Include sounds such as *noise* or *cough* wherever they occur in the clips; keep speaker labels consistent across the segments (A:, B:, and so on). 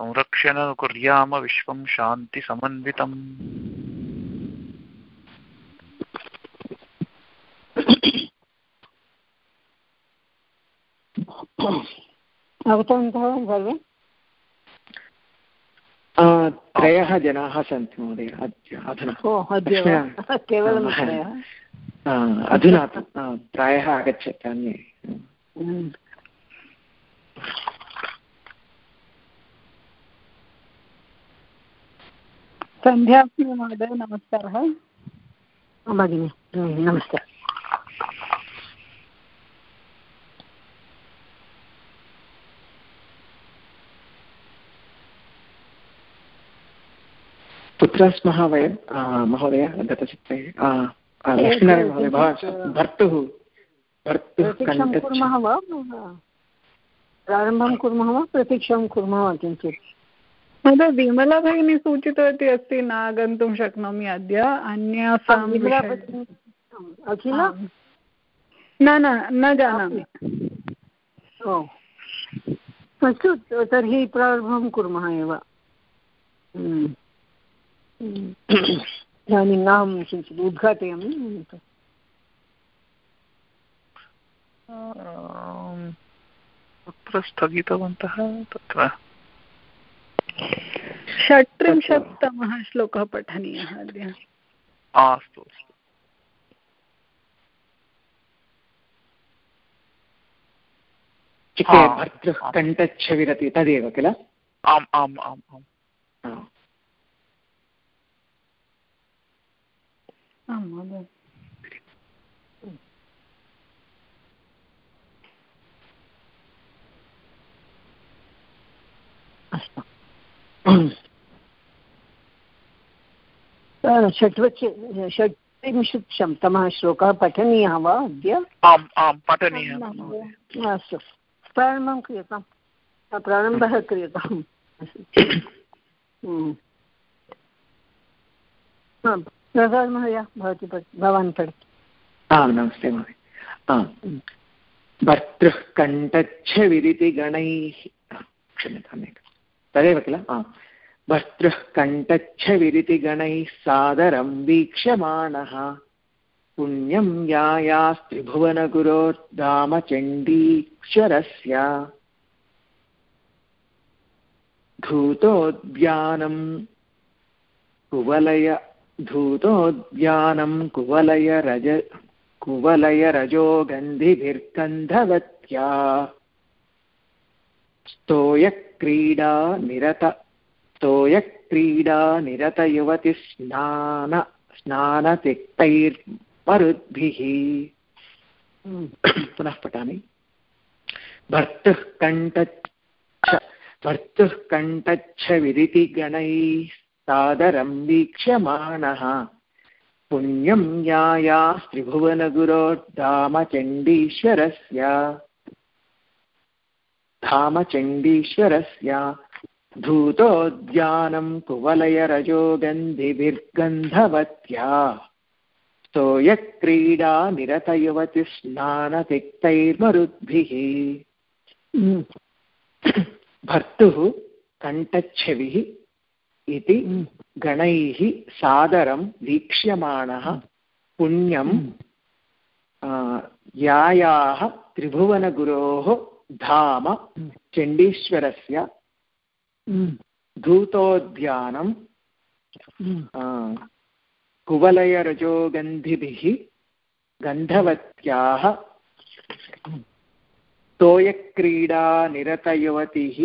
A: संरक्षण कुर्याम विश्वं शान्तिसमन्वितम्
B: अवतवन्तः
C: त्रयः जनाः सन्ति महोदय अधुना *laughs* प्रायः आगच्छति अन्ये हम्म।
D: हाँ? हाँ, हाँ, महोदय नमस्कारः
B: भगिनि नमस्कारः
C: कुत्र स्मः वयं महोदय गतचित्रे भर्तुः
D: प्रारम्भं कुर्मः वा प्रतीक्षां कुर्मः वा किञ्चित् महोदय विमला भगिनी सूचितवती अस्ति न आगन्तुं शक्नोमि अद्य अन्यासां न न न जानामि
B: अस्तु तर्हि प्रारम्भं कुर्मः एव हम्म. इदानीम् अहं किञ्चित् उद्घाटयामि
A: अं, अत्र स्थगितवन्तः तत्र षट्त्रिंशत्तमः
D: श्लोकः पठनीयः अद्य
A: अस्तु तदेव किल आम् आम् आम् आम्
C: आम् अस्तु
B: षट्वच तमः श्लोकः पठनीयः वा अद्य
A: आम् आं पठनीयः
B: अस्तु प्रारम्भं क्रियतां प्रारम्भः क्रियताम् हम्म। नमस्ते महोदय
C: भर्तृः कण्ठच्छ विदितिगणैः क्षम्यताम् एकम् तदेव किल हा भर्तृः कण्ठच्छविरितिगणैः सादरं वीक्षमाणः पुण्यं यायास्त्रिभुवनगुरोर्धामचण्डीश्वरस्य धूतोद्यानं कुवलय धूतोद्यानं कुवलयरज कुवलयरजोगन्धिभिर्गन्धवत्या स्तोयक् क्रीडा निरत तोयः क्रीडा निरतयुवति स्नान स्नानतिक्तैर्मरुद्भिः hmm. पुनः पठामि भर्तुः कण्ठच्छ भर्तुः कण्ठच्छ विदिति गणैः सादरं वीक्ष्यमाणः पुण्यं न्यायास्त्रिभुवनगुरोर्धामचण्डीश्वरस्य धाम चण्डीश्वरस्य धूतोद्यानं कुवलयरजो गन्धिभिर्गन्धवत्या सोऽयक्रीडा निरतयुवतिस्नानतिक्तैर्मरुद्भिः भर्तुः कण्ठच्छविः इति गणैः सादरं वीक्ष्यमाणः पुण्यं यायाः त्रिभुवनगुरोः धाम चण्डीश्वरस्य hmm. धूतोद्यानं hmm. कुवलयरजोगन्धिभिः गन्धवत्याः hmm. तोयक्रीडानिरतयुवतिः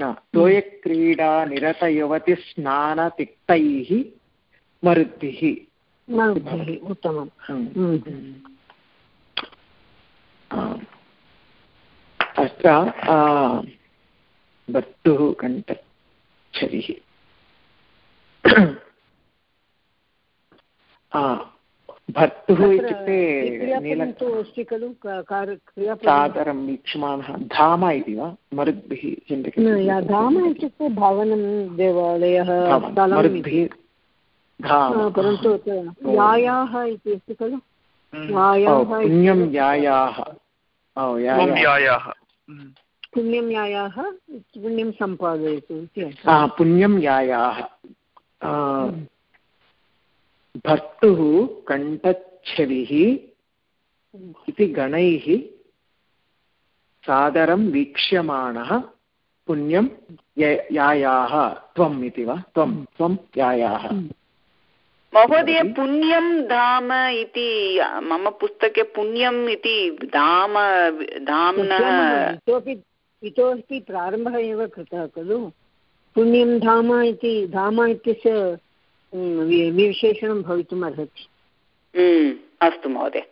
C: न तोयक्रीडानिरतयुवतिस्नानतिक्तैः मरुद्भिः उत्तमम् అత భత్తు గంట చరిహి ఆ భత్తు ఇతి నీలంతూ
B: శికలు క్రియప్రేత సతరం
C: నిచ్మాన ధామ ఇదివా మరుబి హి జిందకి య ధామ ఇచ్చే భావన దేవాలయః తలామితి ధామ సమరంతుత యాయాహ
B: ఇతి శికలు యాయం హ పుణ్యం
C: యాయాహ ఓ యాయం యాయాహ
B: पुण्यं यायाः पुण्यं सम्पादयतु
C: पुण्यं यायाः हम्म। भर्तुः कण्ठच्छविः इति गणैः सादरं वीक्ष्यमाणः पुण्यं यायाः त्वम् इति वा त्वं त्वं यायाः हम्म।
E: महोदय पुण्यं धाम इति
B: मम पुस्तके पुण्यम् इति धाम धाम्नः इतोपि इतोपि प्रारम्भः एव कृतः खलु पुण्यं धाम इति धाम इत्यस्य विशेषणं भवितुम् अर्हति अस्तु महोदय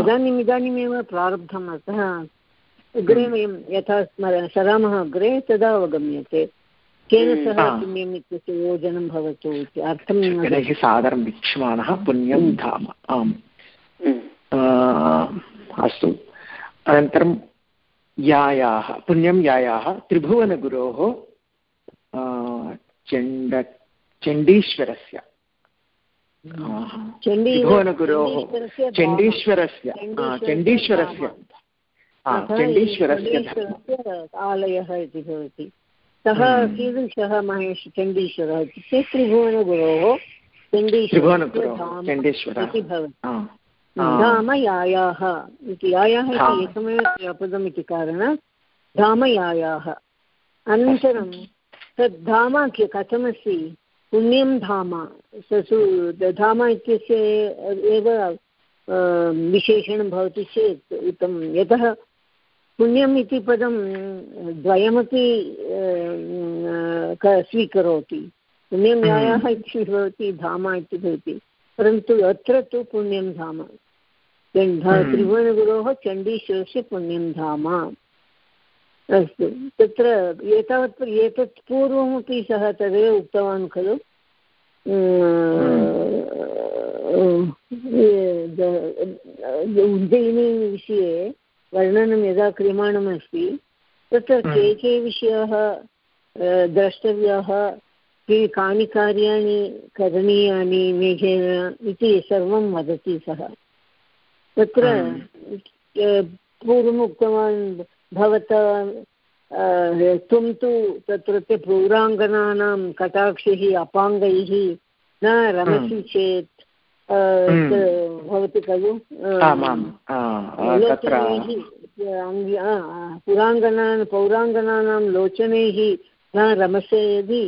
B: इदानीम् इदानीमेव प्रारब्धम् अतः अग्रे वयं यथा स्मर सरामः अग्रे तदा अवगम्यते केन हम्म. सह पुण्यम् इत्यस्य योजनं भवतु इति अर्थं तर्हि
C: सादरं वीक्षमाणः पुण्यं हम्म. धाम आम् हम्म. अस्तु अनन्तरं यायाः पुण्यं यायाः त्रिभुवनगुरोः चण्ड चण्डीश्वरस्य
B: त्रिभुवनगुरोः चण्डीश्वरस्य
C: चण्डीश्वरस्य चण्डीश्वरस्य
B: आलयः इति भवति सः हम्म। कीदृशः महेश चण्डीश्वरः इत्युक्ते त्रिभुवनगुरोः हाँ। धामयायाः इति यायाः इति एकमेव क्रियापदम् इति कारणात् धामयायाः अनन्तरं तद् धाम कथमस्ति पुण्यं धाम ससु धाम इत्यस्य एव विशेषणं भवति चेत् उत्तमं यतः पुण्यम् इति पदं द्वयमपि स्वीकरोति पुण्यं हम्म। न्यायः इति भवति धाम इति भवति परन्तु अत्र तु पुण्यं धाम हम्म। त्रिभुवनगुरोः चण्डीश्वरस्य पुण्यं धाम अस्तु तत्र एतावत् एतत् पूर्वमपि सः तदेव उक्तवान् खलु हम्म। उज्जयिनी विषये वर्णनं यदा क्रियमाणमस्ति तत्र हम्म। के के विषयाः द्रष्टव्याः के कानि कार्याणि करणीयानि मेघेन इति सर्वं वदति सः तत्र हम्म। पूर्वम् उक्तवान् भवता त्वं तु तत्रत्य पौराङ्गनानां कटाक्षैः अपाङ्गैः न रमसि हम्म। चेत् हम्म। भवति खलु पुराङ्गनान् पौराङ्गनानां लोचनैः न रमसे यदि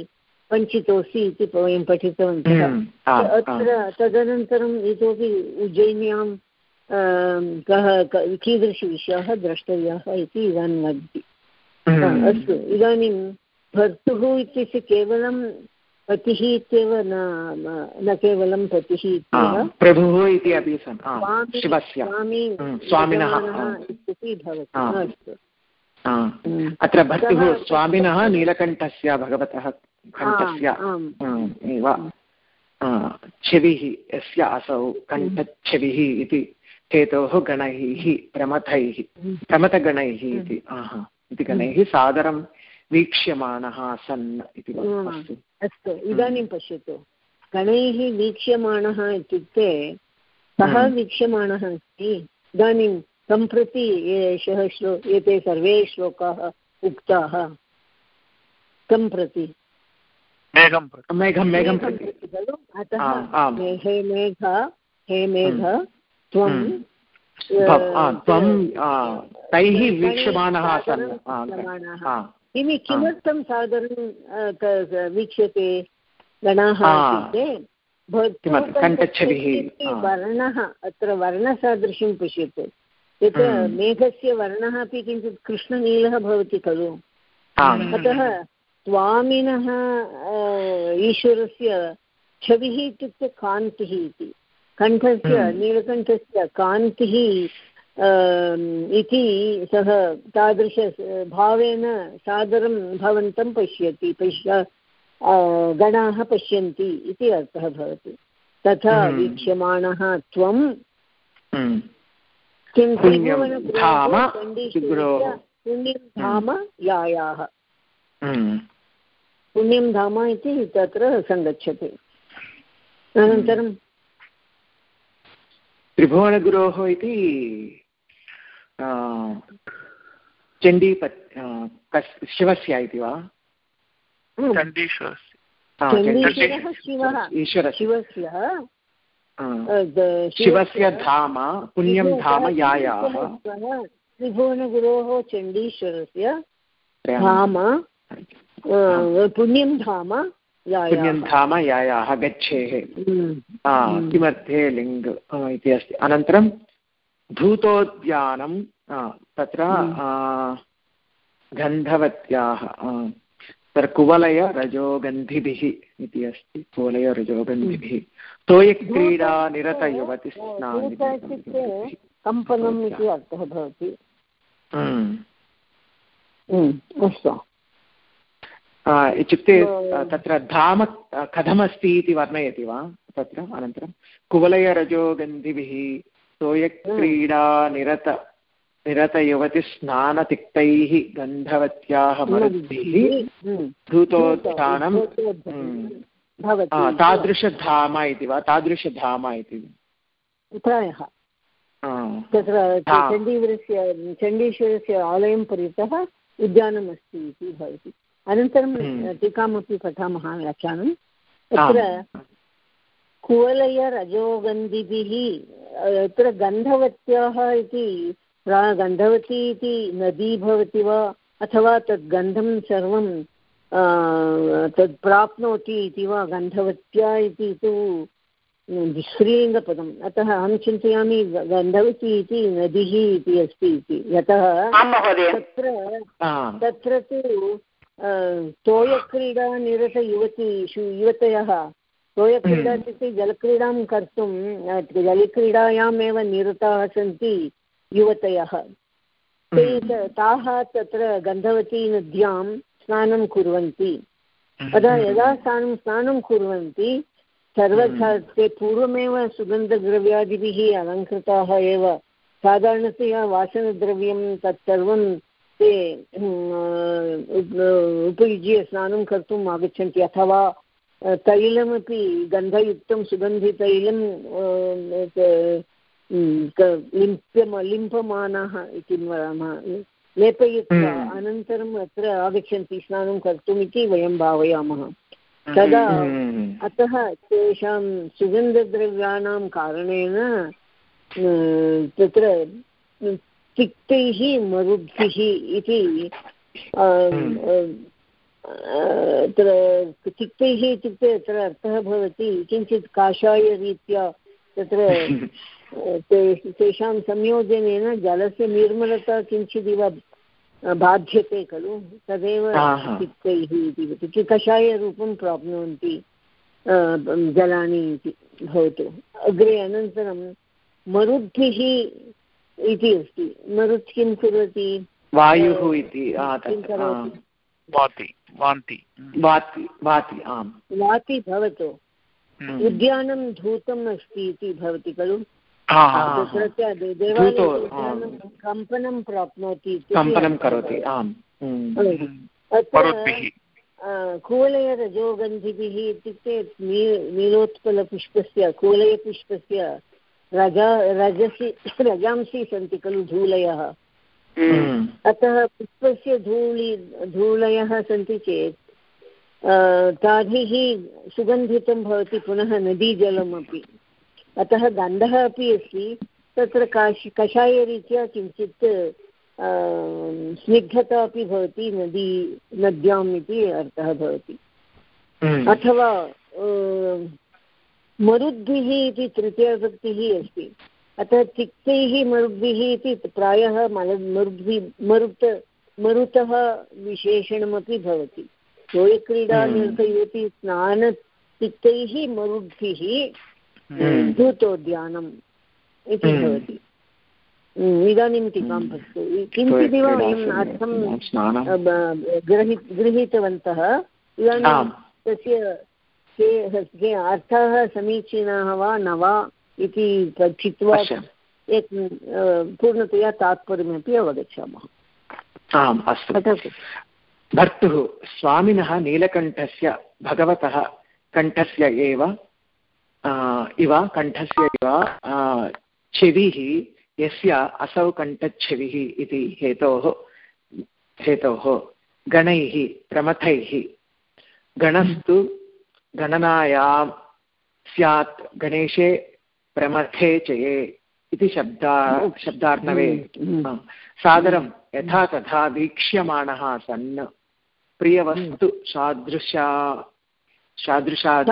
B: पञ्चितोऽसि इति वयं पठितवन्तः हम्म,
C: अत्र
B: तदनन्तरम् इतोपि उज्जयिन्यां कः कीदृशविषयाः द्रष्टव्याः इति इदानीं
D: हम्म। अस्तु
B: इदानीं भर्तुः इत्यस्य केवलं पतिः इत्येव न न केवलं पतिः प्रभुः
C: इति अपि स्वामिनः अत्र भर्तुः स्वामिनः नीलकण्ठस्य भगवतः कण्ठस्य एव छविः यस्य असौ कण्ठच्छविः इति हेतोः गणैः प्रमथैः प्रमथगणैः इति गणैः सादरं वीक्ष्यमाणः सन् इति
B: अस्तु इदानीं हम्म। पश्यतु गणैः वीक्ष्यमाणः इत्युक्ते सः हम्म। वीक्ष्यमाणः अस्ति इदानीं सम्प्रति एषः श्लो एते सर्वे श्लोकाः उक्ताः सम्प्रति खलु अतः हे मेघ हे मेघ हम्म।
C: त्वं तैः वीक्षमाणः
B: किमि किमर्थं सागरं वीक्ष्यते गणाः इत्युक्ते वर्णः अत्र वर्णसादृश्यं पश्यतु यत् हम्म। मेघस्य वर्णः अपि किञ्चित् कृष्णनीलः भवति खलु अतः स्वामिनः ईश्वरस्य छविः इत्युक्ते कान्तिः इति कण्ठस्य हम्म। नीलकण्ठस्य कान्तिः इति सः तादृशभावेन सादरं भवन्तं पश्यति पश्य गणाः पश्यन्ति इति अर्थः भवति तथा हम्म। वीक्ष्यमाणः त्वं हम्म। किं पुण्यं हम्म। धाम यायाः पुण्यं धाम इति तत्र सङ्गच्छति अनन्तरं
C: त्रिभुवनगुरोः इति चण्डीपत् शिवस्य इति वा शिवस्य धाम पुण्यं धाम यायाः
B: त्रिभुवनगुरोः चण्डीश्वरस्य धाम पुण्यं धाम पुण्यं धाम
C: यायाः गच्छेः किमर्थे लिङ्ग् इति अस्ति अनन्तरं धूतोद्यानं तत्र हम्म. गन्धवत्याः तत्र कुवलयरजोगन्धिभिः इति अस्ति कुवलयरजोगन्धिभिः हम्म. तोयक्रीडा निरतयुवति
B: कम्पनम् इति अर्थः भवति
C: हम्म। इत्युक्ते तत्र धाम कथमस्ति इति वर्णयति वा तत्र अनन्तरं कुवलयरजोगन्धिभिः सोयक्रीडा निरत निरतयुवतिस्नानतिक्तैः गन्धवत्याः हम्म, मरुद्भिः हम्म, धूतोत्थानं हम्म। तादृशधाम इति वा तादृशधाम इति तत्र
B: चण्डीवरस्य चण्डीश्वरस्य आलयं परितः उद्यानम् अस्ति इति भवति अनन्तरं टीकामपि पठामः व्याख्यानं तत्र कुवलयरजोगन्धिभिः यत्र गन्धवत्याः इति गन्धवती इति नदी भवति वा अथवा तद् गन्धं सर्वं तद् प्राप्नोति इति वा गन्धवत्या इति तु स्त्रीलिङ्गपदम् अतः अहं चिन्तयामि गन्धवती इति नदिः इति अस्ति इति
C: यतः तत्र
B: तत्र तु तोयक्रीडा युवतयः सोयक्रीडा इत्युक्ते हम्म। जलक्रीडां कर्तुं जलक्रीडायामेव निरताः सन्ति युवतयः ते हम्म। ताः तत्र गन्धवतीनद्यां स्नानं कुर्वन्ति अतः हम्म। यदा स्नानं स्नानं कुर्वन्ति सर्वथा ते पूर्वमेव सुगन्धद्रव्यादिभिः अलङ्कृताः एव साधारणतया वासनद्रव्यं तत्सर्वं ते उपयुज्य स्नानं कर्तुम् आगच्छन्ति अथवा तैलमपि गन्धयुक्तं सुगन्धितैलं लिम्प्यम लिम्पमानाः इति वदामः लेपयित्वा अनन्तरम् अत्र आगच्छन्ति स्नानं कर्तुमिति वयं भावयामः तदा अतः तेषां सुगन्धद्रव्याणां कारणेन तत्र तिक्तैः मरुद्भिः इति अत्र तिक्तैः इत्युक्ते अत्र अर्थः भवति किञ्चित् काषायरीत्या तत्र *laughs* तेषां संयोजनेन जलस्य निर्मलता किञ्चिदिव बाध्यते खलु तदेव तिक्तैः इति भवति कषायरूपं प्राप्नुवन्ति जलानि इति भवतु अग्रे अनन्तरं मरुद्भिः इति अस्ति मरुत् किं करोति
A: वायुः इति वान्ति
C: वाति वाति आम्
B: वाति भवतु हम्म। उद्यानं धूतम् अस्ति इति भवति खलु कम्पनं प्राप्नोति कम्पनं करोति
C: आम् हम्म। हम्म।
B: कुवलयरजोगन्धिभिः इत्युक्ते नीलोत्पलपुष्पस्य कूलयपुष्पस्य रजा रजसि रजांसि सन्ति खलु धूलयः हम्म। अतः पुष्पस्य धूलि धूलयः सन्ति चेत् ताभिः सुगन्धितं भवति पुनः नदीजलमपि अतः गन्धः अपि अस्ति तत्र काश् कषायरीत्या किञ्चित् स्निग्धता अपि भवति नदी नद्याम् इति अर्थः भवति
C: हम्म। अथवा
B: मरुद्भिः इति तृतीयाभक्तिः अस्ति अतः तिक्तैः मरुद्भिः इति प्रायः मल मरुद्भि मरुत मरुतः विशेषणमपि भवति लोयक्रीडा हम्म। स्नानतिक्तैः मरुद्भिः धूतोद्यानम् हम्म। इति हम्म। भवति इदानीं टीकां पश्यतु किञ्चिदिव वयम् अर्थं गृहि गृहीतवन्तः इदानीं तस्य के अर्थाः समीचीनाः वा न वा इति पठित्वा अच्छा। एक पूर्णतया तात्पर्यमपि
C: अवगच्छामः आम् अस्तु भर्तुः स्वामिनः नीलकण्ठस्य भगवतः कण्ठस्य एव इव कण्ठस्य इव छविः यस्य असौ कण्ठच्छविः इति हेतोः हेतोः गणैः प्रमथैः गणस्तु गणनायां स्यात् गणेशे प्रमथे चये इति शब्दा शब्दार्थवे हम्म. सादरं हम्म. यथा तथा वीक्ष्यमाणः सन् प्रियवस्तु सादृशा सादृशात्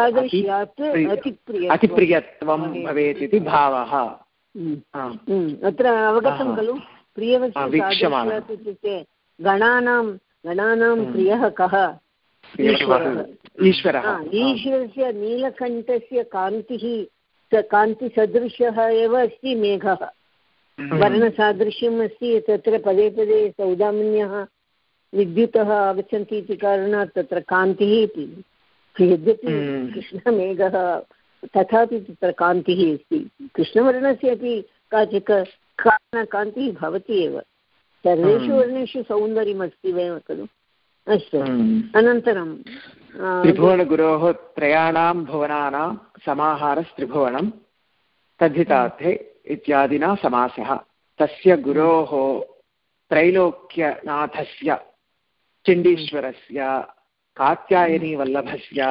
B: अतिप्रियत्वं
C: भवेत् इति भावः हम्म. अत्र अवगतं खलु
B: इत्युक्ते गणानां गणानां प्रियः कः
C: ईश्वरः
B: ईश्वरस्य नीलकण्ठस्य कान्तिः कान्तिसदृशः एव अस्ति मेघः हम्म। वर्णसादृश्यम् अस्ति तत्र पदे पदे सौदामिन्यः विद्युतः आगच्छन्ति इति कारणात् तत्र कान्तिः इति यद्यपि हम्म। कृष्णमेघः तथापि तत्र कान्तिः अस्ति कृष्णवर्णस्य अपि काचित् कारणकान्तिः भवति एव सर्वेषु हम्म। वर्णेषु सौन्दर्यमस्ति वयं खलु
C: अस्तु अनन्तरं
B: त्रिभुवनगुरोः
C: त्रयाणां भुवनानां समाहारस्त्रिभुवनं तद्धितार्थे इत्यादिना समासः तस्य गुरोः त्रैलोक्यनाथस्य चिण्डीश्वरस्य कात्यायनीवल्लभस्य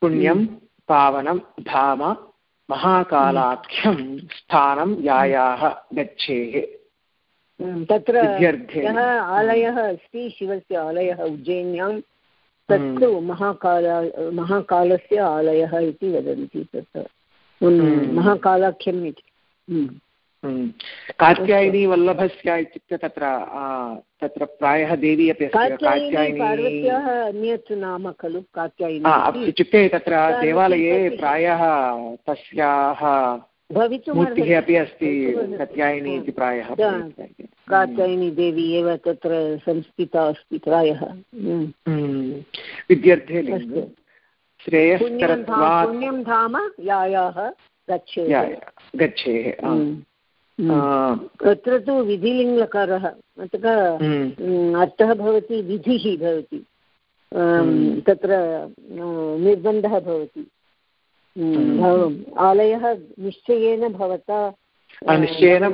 C: पुण्यं पावनं धाम महाकालाख्यं स्थानं यायाः गच्छेः तत्र
B: आलयः अस्ति शिवस्य आलयः उज्जैन्यां तत्तु हम्म। महाकाल महाकालस्य आलयः इति वदन्ति तत्
C: हम्म। महाकालाख्यम् इति हम्म। कात्यायिनी वल्लभस्य इत्युक्ते तत्र तत्र प्रायः देवी अपि
B: अन्यत् नाम खलु कात्यायिनी इत्युक्ते तत्र देवालये प्रायः
C: तस्याः भवितुमर्हति अपि अस्ति कात्यायिनी इति हाँ। प्रायः
B: कात्यायिनी देवी एव तत्र संस्थिता अस्ति प्रायः
C: विद्यर्थे पुण्यं
B: धाम यायाः गच्छेः
C: गच्छेः तत्र तु विधिलिङ्गकारः
B: अतः अर्थः भवति विधिः भवति तत्र निर्बन्धः भवति
C: हाँ।
B: आलयः निश्चयेन भवता
C: निश्चयेन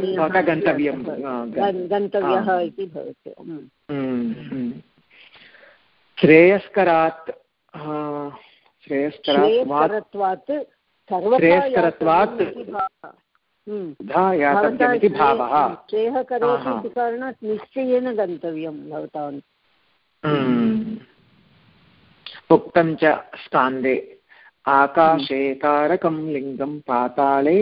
C: गन्तव्यः इति
B: भवति हम्म,
C: हम्म। श्रेयस्करात् श्रेयस्करात्
B: श्रेयस्करत्वात् हम्म। कारणात् निश्चयेन गन्तव्यं भवताम्
C: उक्तं च स्कान्दे आकाशे हम्म. तारकं लिङ्गं पाताले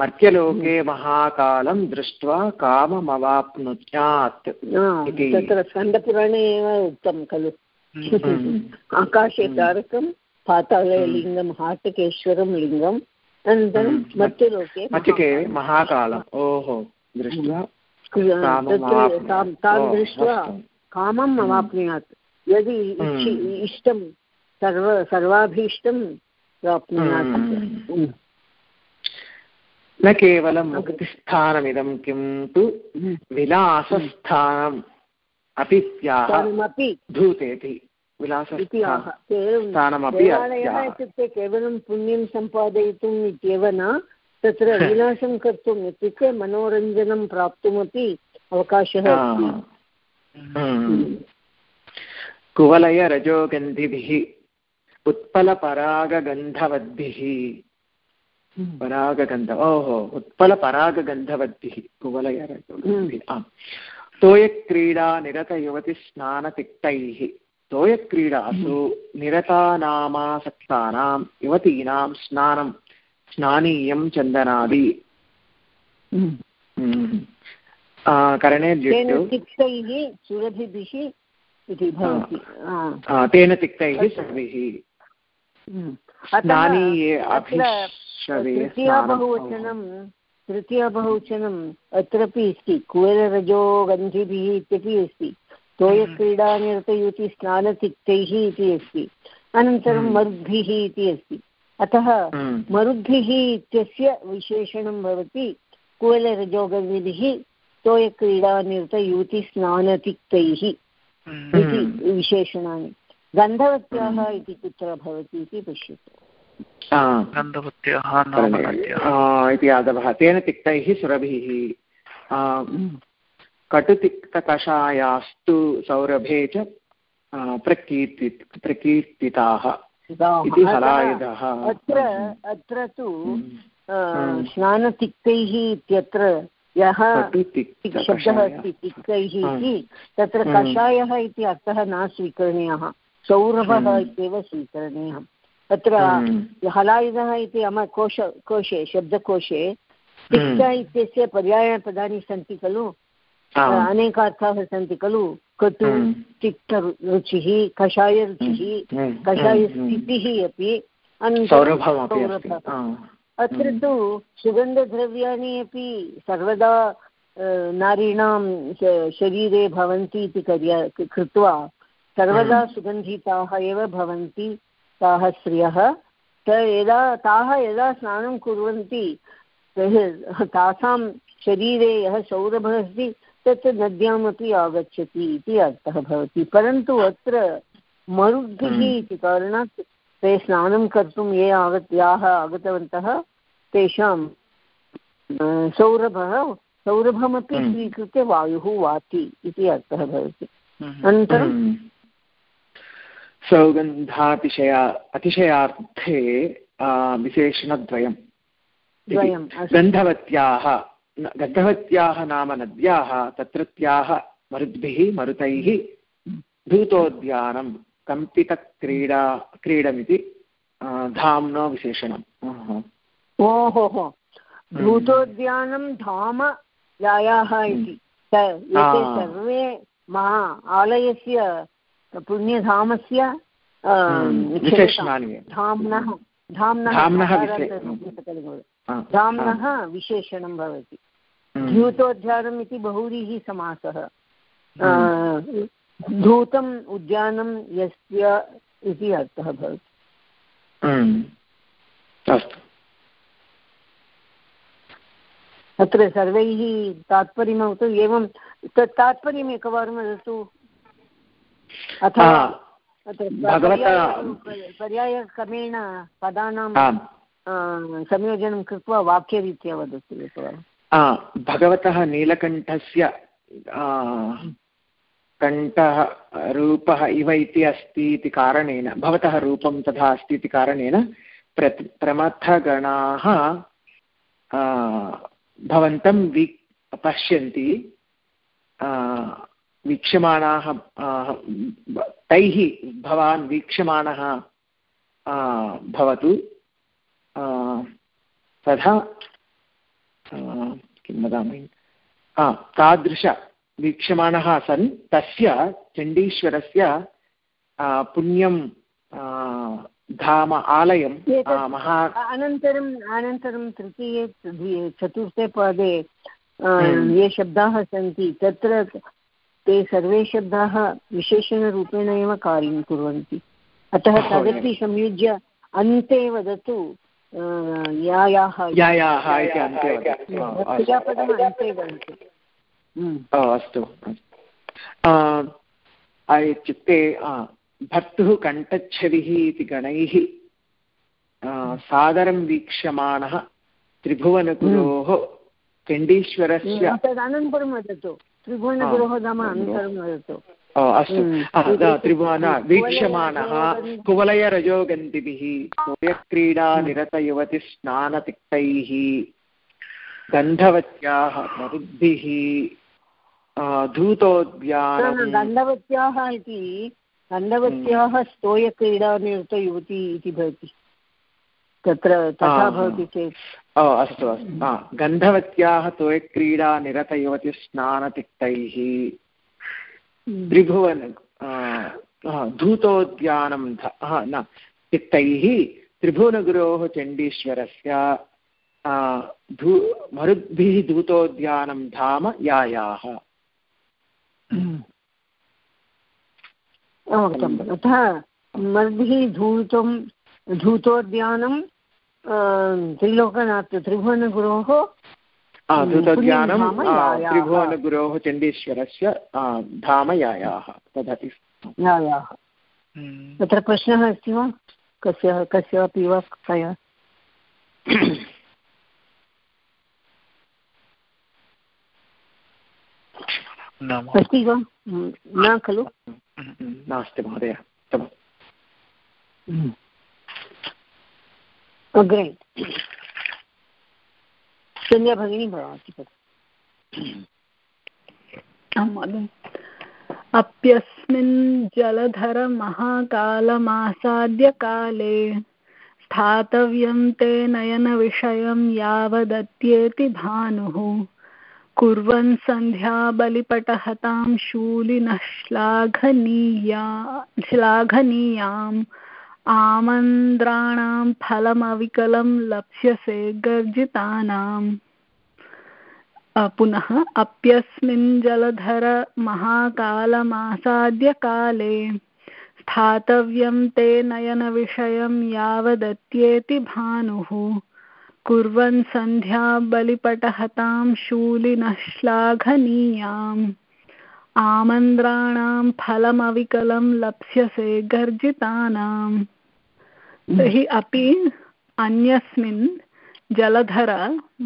C: मर्त्यलोके हम्म. महाकालं दृष्ट्वा काममवाप्नुयात् तत्र
B: स्कन्दपुराणे एव उक्तं खलु
C: हम्म. आकाशे
B: तारकं पाताले लिङ्गं हाटकेश्वरं
C: लिङ्गम् अनन्तरं
B: मर्त्यलोके मर्त्यके
C: महाकालम् ओहो दृष्ट्वा तां दृष्ट्वा
B: कामम् अवाप्नुयात् यदि इष्टं सर्व सर्वाभीष्टं प्राप्नुयात्
C: हम्म। न केवलं मुक्तिस्थानमिदं किं तु हम्म। विलासस्थानम् अपि धूतेति विलासस्थानमपि
B: इत्युक्ते केवलं पुण्यं सम्पादयितुम् इत्येव न तत्र हम्म। विलासं कर्तुम् इत्युक्ते मनोरञ्जनं प्राप्तुमपि अवकाशः
C: कुवलयरजोगन्धिभिः उत्पलपरागगन्धवद्भिः hmm. परागगन्ध ओहो उत्पलपरागगन्धवद्भिः कुवलयर hmm. आम् तोयक्रीडा निरतयुवतिस्नानतिक्तैः hmm. निरतानामासक्तानां युवतीनां स्नानं स्नानीयं चन्दनादि करणे
B: तिक्तैः सुरभिभिः
C: तेन तिक्तैः सर्वैः हम्म। तृतीयबहुवचनं
B: तृतीयबहुवचनम् अत्रापि अस्ति कुवेररजो गन्धिभिः इत्यपि अस्ति तोयक्रीडानिरतयुति हम्म। स्नानतिक्तैः इति अस्ति अनन्तरं हम्म। मरुद्भिः इति अस्ति अतः मरुद्भिः इत्यस्य विशेषणं भवति कुवलरजोगविधिः तोयक्रीडानिरतयुति स्नानतिक्तैः इति विशेषणानि गन्धवत्याः हम्म। इति कुत्र भवति इति पश्यतु
C: गन्धवत्याः इति आदवः तेन तिक्तैः सुरभिः हम्म। कटुतिक्तकषायास्तु सौरभे च प्रकीर्ति प्रकीर्तिताः इति हलायुधः
B: अत्र हम्म। अत्र तु स्नानतिक्तैः इत्यत्र यः शब्दः अस्ति तिक्तैः इति तत्र कषायः इति अर्थः न स्वीकरणीयः सौरभः हम्म। इत्येव स्वीकरणीयः तत्र हम्म। हलायुधः इति मम कोश कोशे शब्दकोशे
A: तिक्त हम्म।
B: इत्यस्य पर्यायपदानि सन्ति खलु अनेकार्थाः सन्ति खलु कटु तिक्तरुचिः कषायरुचिः
C: कषायस्थितिः
B: अपि अत्र तु सुगन्धद्रव्याणि अपि सर्वदा नारीणां शरीरे भवन्ति इति कर्या कृत्वा सर्वदा हम्म। सुगन्धिताः एव भवन्ति ताः स्त्रियः त यदा ताः यदा स्नानं कुर्वन्ति तासां शरीरे यः सौरभः अस्ति तत् नद्यामपि आगच्छति इति अर्थः भवति परन्तु अत्र मरुद्भिः हम्म। इति कारणात् ते स्नानं कर्तुं ये आगत याः आगतवन्तः तेषां सौरभः सौरभमपि हम्म।
C: स्वीकृत्य वायुः वाति इति अर्थः भवति
B: अनन्तरं
C: सौगन्धातिशया अतिशयार्थे विशेषणद्वयं गन्धवत्याः गन्धवत्याः नाम नद्याः तत्रत्याः मरुद्भिः मरुतैः धूतोद्यानं कम्पितक्रीडा क्रीडमिति धाम्नो विशेषणम्
B: ओहोहो
A: हम्म। धूतोद्यानं
B: धाम यायाः इति सर्वे महा आलयस्य पुण्यधामस्य हम्म, धाम्नः विशेषणं भवति हम्म। धूतोद्यानम् इति बहुरीः समासः
C: हम्म।
B: धूतम् उद्यानं यस्य इति अर्थः भवति अत्र सर्वैः तात्पर्यम् उक्तम् एवं तत् तात्पर्यम् एकवारं वदतु अथवा पर्यायक्रमेण पदानां संयोजनं कृत्वा वाक्यरीत्या वदतु
C: भगवतः नीलकण्ठस्य कण्ठः रूपः इव इति अस्ति इति कारणेन भवतः रूपं तथा अस्ति इति कारणेन प्र प्रमथगणाः भवन्तं वी पश्यन्ति वीक्ष्यमाणाः तैः भवान् वीक्ष्यमाणः भवतु तथा किं वदामि तादृशवीक्षमाणः सन् तस्य चण्डीश्वरस्य पुण्यं धाम आलयं महा अनन्तरम्
B: अनन्तरं तृतीये चतुर्थे पदे हम्म।
C: ये शब्दाः
B: सन्ति तत्र ते सर्वे शब्दाः विशेषणरूपेण एव कार्यं कुर्वन्ति अतः तदपि संयुज्य अन्ते वदतु यायाः यायाः इति अन्ते वदतु
C: अस्तु इत्युक्ते भर्तुः कण्ठच्छविः इति गणैः हम्म। सादरं वीक्ष्यमाणः त्रिभुवनकुलोः हम्म। केण्डीश्वरस्य हम्म,
D: तदनन्तरं
B: वदतु त्रिभुवनगृहगमनं सर्वं वदतु
C: अस्तु त्रिभुवन वीक्ष्यमाणः कुवलयरजोगन्तिभिः सूर्यक्रीडा निरतयुवतिस्नानतिक्तैः गन्धवत्याः मरुद्भिः धूतोद्यानं
B: इति गन्धवत्याः स्तोयक्रीडा निरतयुवती इति भवति
C: तत्र तथा भवति चेत् ओ अस्तु अस्तु गन्धवत्याः तोयक्रीडा निरतयुवति स्नानतिक्तैः त्रिभुवन हम्म। धूतोद्यानं ध न तिक्तैः त्रिभुवनगुरोः चण्डीश्वरस्य धू मरुद्भिः धूतोद्यानं धाम यायाः अतः
B: मरुद्भिः धूतं धूतोद्यानं त्रिलोकनाथ त्रिभुवनगुरोः ज्ञानं
C: त्रिभुवनगुरोः चण्डीश्वरस्य धामयायाः तदपि
B: तत्र प्रश्नः अस्ति वा कस्य कस्यापि वा कया अस्ति वा हम्म, न खलु हम्म, हम्म, नास्ति महोदय अग्रे
D: संज्ञा भगिनी भवति आम् अप्यस्मिन् जलधरमहाकालमासाद्य काले स्थातव्यं ते नयनविषयं यावदत्येति भानुः कुर्वन् सन्ध्याबलिपटहतां शूलिनः श्लाघनीया श्लाघनीयाम् आमन्त्राणां फलमविकलं लप्स्यसे गर्जितानाम् पुनः अप्यस्मिन् जलधरमहाकालमासाद्य काले स्थातव्यं ते नयनविषयं यावदत्येति भानुः कुर्वन् सन्ध्या बलिपटहतां शूलिनश्लाघनीयाम् आमन्त्राणां फलमविकलं लप्स्यसे गर्जितानाम् हाँ। तर्हि अपि अन्यस्मिन् जलधर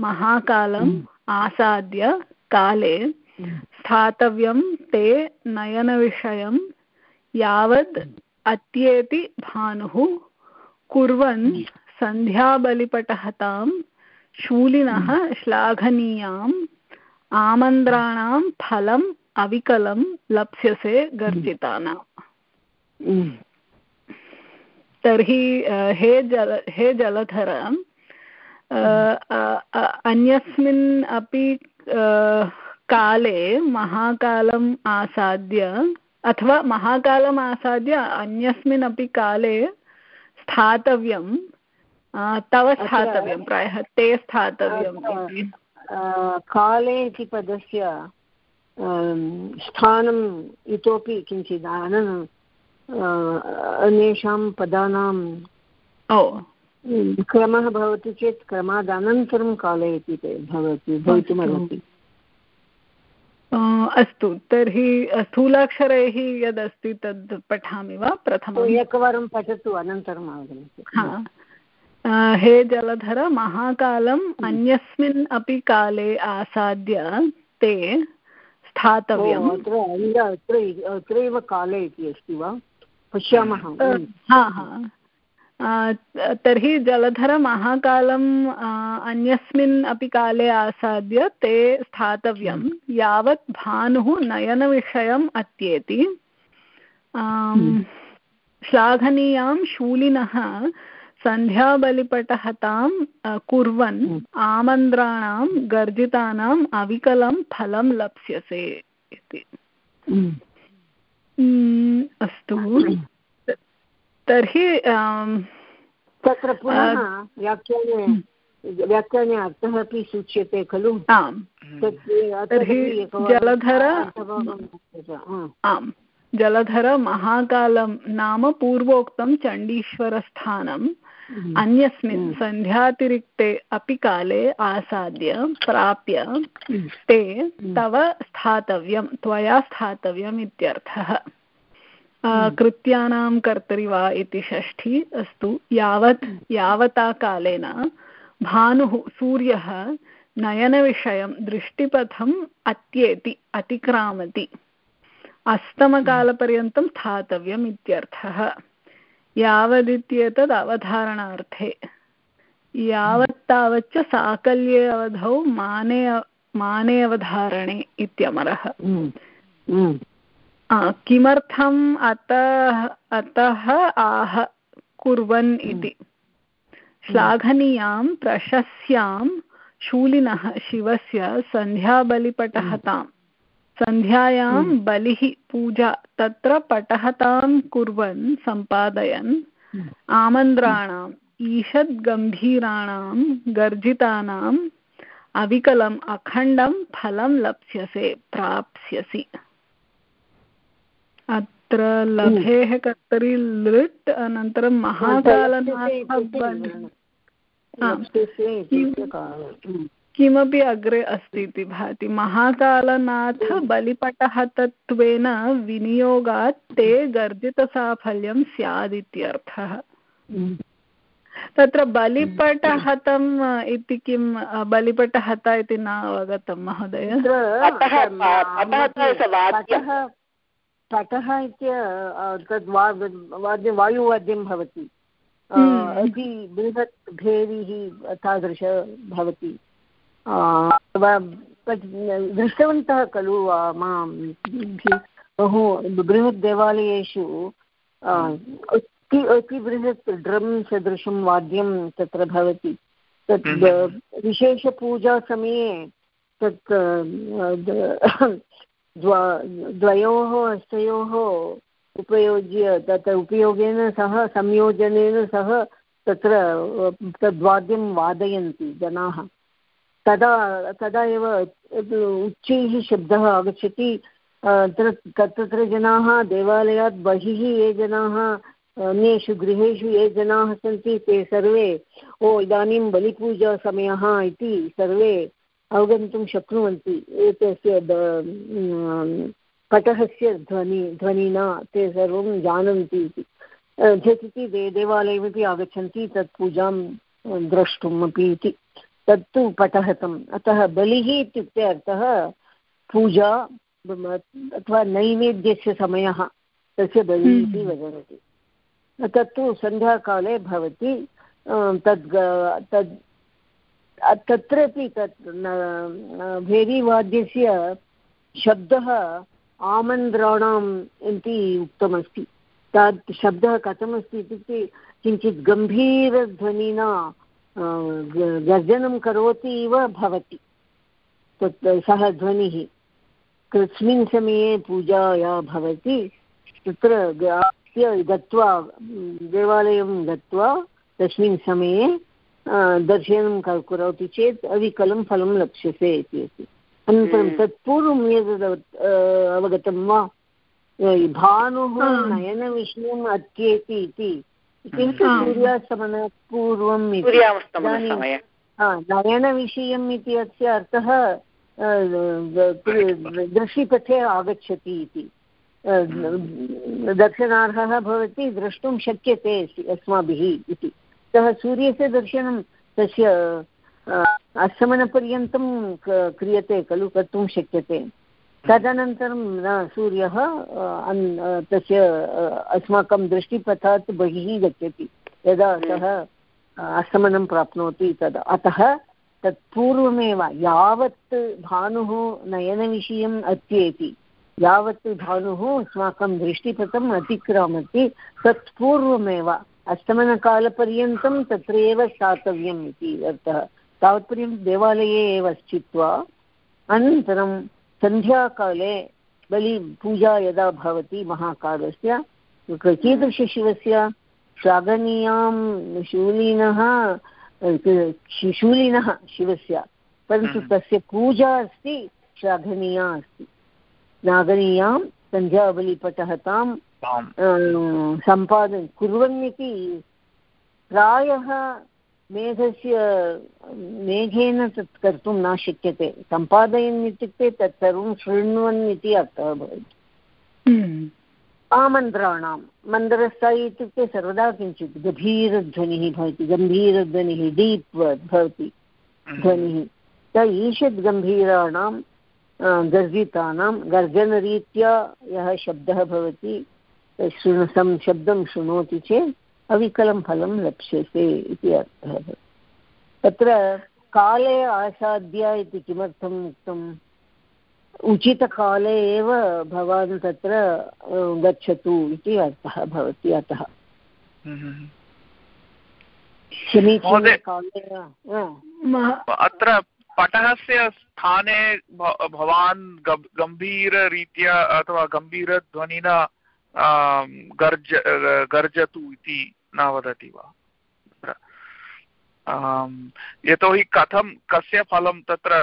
D: महाकालम् हाँ। आसाद्य काले स्थातव्यं ते नयनविषयं यावद् अत्येति भानुः कुर्वन् हाँ। सन्ध्याबलिपटहतां शूलिनः श्लाघनीयाम् आमन्त्राणां फलम् अविकलं लप्स्यसे गर्जितानाम् तर्हि हे जल हे जलधर अन्यस्मिन् अपि काले महाकालम् आसाद्य अथवा महाकालम् आसाद्य अन्यस्मिन् अपि काले स्थातव्यं तव स्थातव्यं प्रायः ते स्थातव्यम् काले इति पदस्य
B: स्थानम् इतोपि किञ्चित् अन्येषां पदानां क्रमः भवति
D: चेत् क्रमादनन्तरं कालयति भवति भवितुमर्हति अस्तु तर्हि स्थूलाक्षरैः यदस्ति तद् पठामि वा प्रथमम् एकवारं पठतु अनन्तरम् आगमिष्यति हे जलधर महाकालम् हम्म। अन्यस्मिन् अपि काले आसाद्य ते स्थातव्यम्
B: अत्र अत्रैव काले इति अस्ति वा
D: पश्यामः हा हा तर्हि जलधर महाकालम् अन्यस्मिन् अपि काले आसाद्य ते स्थातव्यं हम्म। यावत् भानुः नयनविषयम् अत्येति हम्म। श्लाघनीयां शूलिनः सन्ध्याबलिपटहतां कुर्वन् हम्म। आमन्त्राणां गर्जितानाम् अविकलं फलं लप्स्यसे इति अस्तु *clears throat* तर्हि तत्र पुनः व्याख्याने व्याख्याने अर्थः अपि सूच्यते खलु आम्
B: तर्हि जलधर
D: आम् जलधरमहाकालं नाम पूर्वोक्तं चण्डीश्वरस्थानम् हम्म। अन्यस्मिन् हम्म। सन्ध्यातिरिक्ते अपि काले आसाद्य प्राप्य हम्म। ते तव स्थातव्यं त्वया स्थातव्यम् इत्यर्थः हम्म। कृत्यानां कर्तरि वा इति षष्ठी अस्तु यावत् हम्म। यावता कालेन भानुः सूर्यः नयनविषयं दृष्टिपथम् अत्येति अतिक्रामति अस्तमकालपर्यन्तं स्थातव्यम् इत्यर्थः यावदित्येतद् अवधारणार्थे यावत् तावच्च साकल्ये अवधौ माने माने अवधारणे इत्यमरः हम्म। किमर्थम् अतः अतः आह कुर्वन् हम्म। इति श्लाघनीयां प्रशस्यां शूलिनः शिवस्य सन्ध्याबलिपटः ताम् हम्म। सन्ध्यायां हम्म। बलिः पूजा तत्र पटहतां कुर्वन् सम्पादयन् आमन्त्राणाम् ईषद्गम्भीराणां गर्जितानाम् अविकलम् अखण्डं फलं लप्स्यसे प्राप्स्यसि तत्र लभेः कर्तरि लृट् अनन्तरं महाकालनाथः किमपि अग्रे अस्ति इति भाति महाकालनाथ बलिपटः तत्त्वेन विनियोगात् ते गर्जितसाफल्यं स्यादित्यर्थः तत्र बलिपटहतम् इति किं बलिपटहत इति न अवगतं महोदय
B: तटः इत्य तद् वाद्यं वायुवाद्यं भवति अति बृहत् भेरिः तादृश भवति दृष्टवन्तः खलु मां बहु बृहत् देवालयेषु हम्म। अति अति बृहत् ड्रम् सदृशं वाद्यं तत्र भवति तत् हम्म। विशेषपूजासमये तत् द्वयोः हस्तयोः उपयोज्य तत् उपयोगेन सह संयोजनेन सह तत्र तद्वाद्यं वादयन्ति जनाः तदा तदा एव उच्चैः शब्दः आगच्छति तत्र जनाः देवालयात् बहिः ये जनाः अन्येषु गृहेषु ये जनाः सन्ति ते सर्वे ओ इदानीं बलिपूजासमयः इति सर्वे अवगन्तुं शक्नुवन्ति एतस्य कटहस्य ध्वनि ध्वनिना ते सर्वं जानन्ति इति झटिति दे देवालयमपि आगच्छन्ति तत् पूजां द्रष्टुम् अपि इति तत्तु पटहतम् अतः बलिः इत्युक्ते अर्थः पूजा अथवा नैवेद्यस्य समयः तस्य बलिः हम्म। इति वदन्ति तत्तु सन्ध्याकाले भवति तद् तद् तत्रापि तत् भेरीवाद्यस्य शब्दः आमन्द्राणाम् इति उक्तमस्ति तत् शब्दः कथमस्ति इत्युक्ते किञ्चित् गम्भीरध्वनिना गर्जनं करोति इव भवति तत् सः ध्वनिः कस्मिन् समये पूजा या भवति तत्र गत्वा देवालयं गत्वा तस्मिन् समये दर्शनं करोति चेत् अविकलं फलं लप्स्यते इति अस्ति अनन्तरं हम्म। तत्पूर्वं यद् अवगतं वा भानुः नयनविषयम् अत्येति इति हम्म। किन्तु सूर्यास्तमनात् पूर्वम् नयनविषयम् इति अस्य अर्थः दृष्टिपथे आगच्छति इति हम्म। दर्शनार्हः भवति द्रष्टुं शक्यते अस्माभिः इति सः सूर्यस्य दर्शनं तस्य अस्तमनपर्यन्तं क्रियते खलु कर्तुं शक्यते तदनन्तरं न सूर्यः तस्य अस्माकं दृष्टिपथात् बहिः गच्छति यदा सः अस्तमनं प्राप्नोति तदा अतः तत्पूर्वमेव यावत् भानुः नयनविषयम् अत्येति यावत् भानुः अस्माकं दृष्टिपथम् अतिक्रामति तत्पूर्वमेव अस्तमनकालपर्यन्तं तत्र एव स्थातव्यम् इति अर्थः तावत्पर्यन्तं देवालये एव स्थित्वा अनन्तरं सन्ध्याकाले बलिपूजा यदा भवति महाकालस्य कीदृशशिवस्य श्लाघनीयां शूलिनः शिशूलिनः शिवस्य परन्तु हम्म। तस्य पूजा अस्ति श्लाघनीया अस्ति नागनीयां सन्ध्याबलिपटः तां सम्पादन कुर्वन्निति प्रायः मेघस्य मेघेन तत् कर्तुं न शक्यते सम्पादयन् इत्युक्ते तत् सर्वं शृण्वन् इति अर्थः भवति हम्म। आमन्त्राणां मन्त्रस्थायि इत्युक्ते सर्वदा किञ्चित् गभीरध्वनिः भवति गम्भीरध्वनिः डीप् भवति हम्म। ध्वनिः त ईषद् गम्भीराणां गर्जितानां गर्जनरीत्या यः शब्दः भवति शृणसं शब्दं शृणोति चेत् अविकलं फलं लप्स्यते इति अर्थः तत्र काले आसाद्य इति किमर्थम् उक्तम् उचितकाले एव भवान् तत्र गच्छतु इति अर्थः भवति अतः
A: अत्र पटहस्य स्थाने भवान् गम्भीररीत्या अथवा गम्भीरध्वनिना गर्ज गर्जतु इति न वदति वा यतोहि कथं कस्य फलं तत्र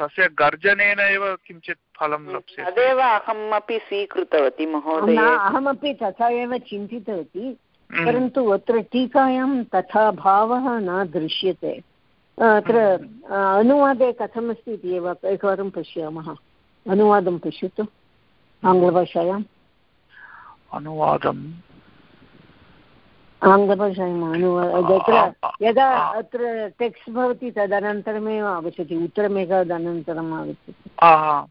A: तस्य गर्जनेन एव किञ्चित् फलं हम्म, लप्स्यते
B: तदेव अहमपि स्वीकृतवती महोदय अहमपि तथा एव चिन्तितवती
D: हम्म। परन्तु
B: अत्र टीकायां तथा भावः न दृश्यते अत्र हम्म। अनुवादे कथमस्ति इति एव एकवारं पश्यामः अनुवादं पश्यतु आङ्ग्लभाषायां अनुवादम् आं तत्र यदा अत्र टेक्स्ट् भवति तदनन्तरमेव आगच्छति उत्तरमेकदनन्तरम् आगच्छति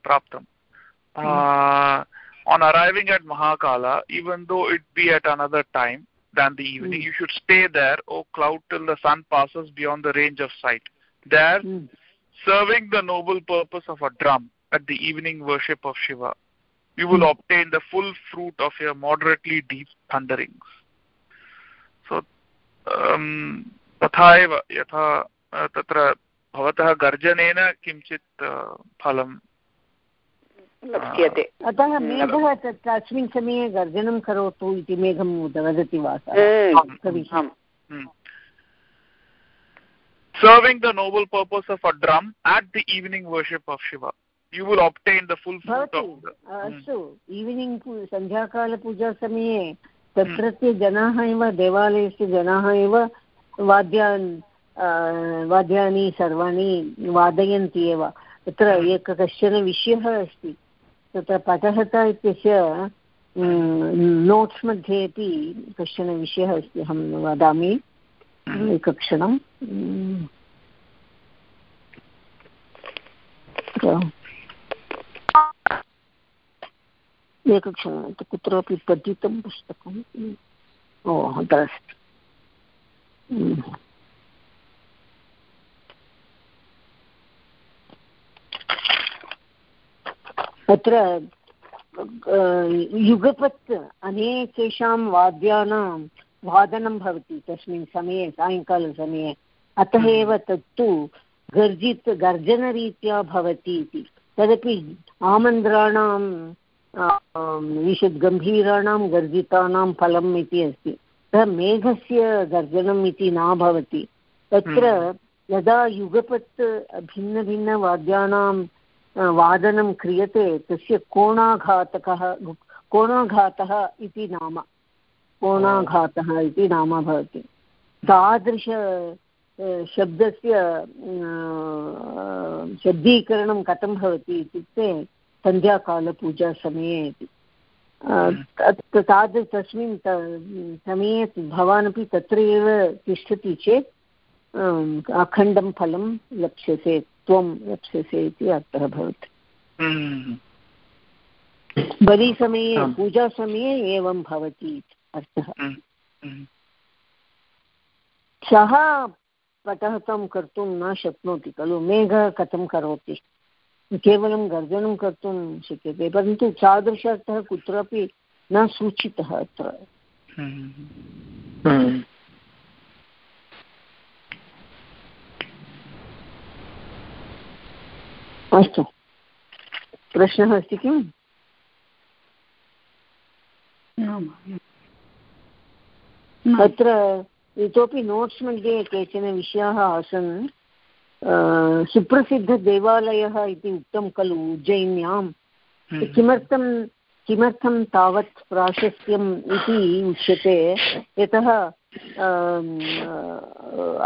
A: प्राप्तम् on arriving at Mahakala, even though it be at another time than the evening, mm. you should stay there, O cloud, till the sun passes beyond the range of sight. There, mm. serving the noble purpose of a drum at the evening worship of Shiva you will hmm. obtain the full fruit of your moderately deep thunderings. So, um, तथा एव यथा तत्र भवतः गर्जनेन किञ्चित् फलं लप्स्यते
B: अतः मेघः तस्मिन् समये गर्जनं करोतु इति मेघं वदति वा hmm.
A: hmm. Serving the noble purpose of a drum at the evening worship of Shiva. you will obtain the full fruit of hmm. अस्तु
B: इविनिङ्ग् सन्ध्याकालपूजासमये hmm. तत्रत्य जनाः एव देवालयस्य जनाः एव वाद्यान् वाद्यानि सर्वाणि वादयन्ति एव तत्र hmm. एक कश्चन विषयः अस्ति तत्र पटहता इत्यस्य नोट्स् मध्ये अपि कश्चन विषयः अस्ति अहं वदामि एकक्षणं एकक्षणं कुत्रापि पतितं पुस्तकं ओ अत्र अस्ति अत्र युगपत् अनेकेषां वाद्यानां वादनं भवति तस्मिन् समये सायङ्कालसमये अतः एव हम्म। तत्तु गर्जित गर्जनरीत्या भवति इति तदपि आमन्त्राणां ईषद्गम्भीराणां गर्जितानां फलम् इति अस्ति सः मेघस्य गर्जनम् इति न भवति तत्र हम्म। यदा युगपत् भिन्नभिन्नवाद्यानां वादनं क्रियते तस्य कोणाघातकः कोणाघातः इति नाम कोणाघातः इति नाम भवति तादृश शब्दस्य शब्दीकरणं कथं भवति इत्युक्ते सन्ध्याकालपूजासमये इति तादृश तस्मिन् समये भवानपि तत्र एव तिष्ठति चेत् अखण्डं फलं लप्स्यसे त्वं लप्स्यसे इति अर्थः भवति हम्म। बलिसमये पूजासमये एवं भवति अर्थः हम्म, हम्म। सः पटहतं कर्तुं न शक्नोति खलु मेघः कथं करोति केवलं गर्जनं कर्तुं शक्यते परन्तु तादृश अर्थः कुत्रापि न सूचितः अत्र हम्म। अस्तु प्रश्नः अस्ति किम् अत्र इतोपि नोट्स् मध्ये केचन विषयाः आसन् सुप्रसिद्धदेवालयः इति उक्तं खलु उज्जयिन्यां हम्म। किमर्थं किमर्थं तावत् प्राशस्त्यम् इति उच्यते यतः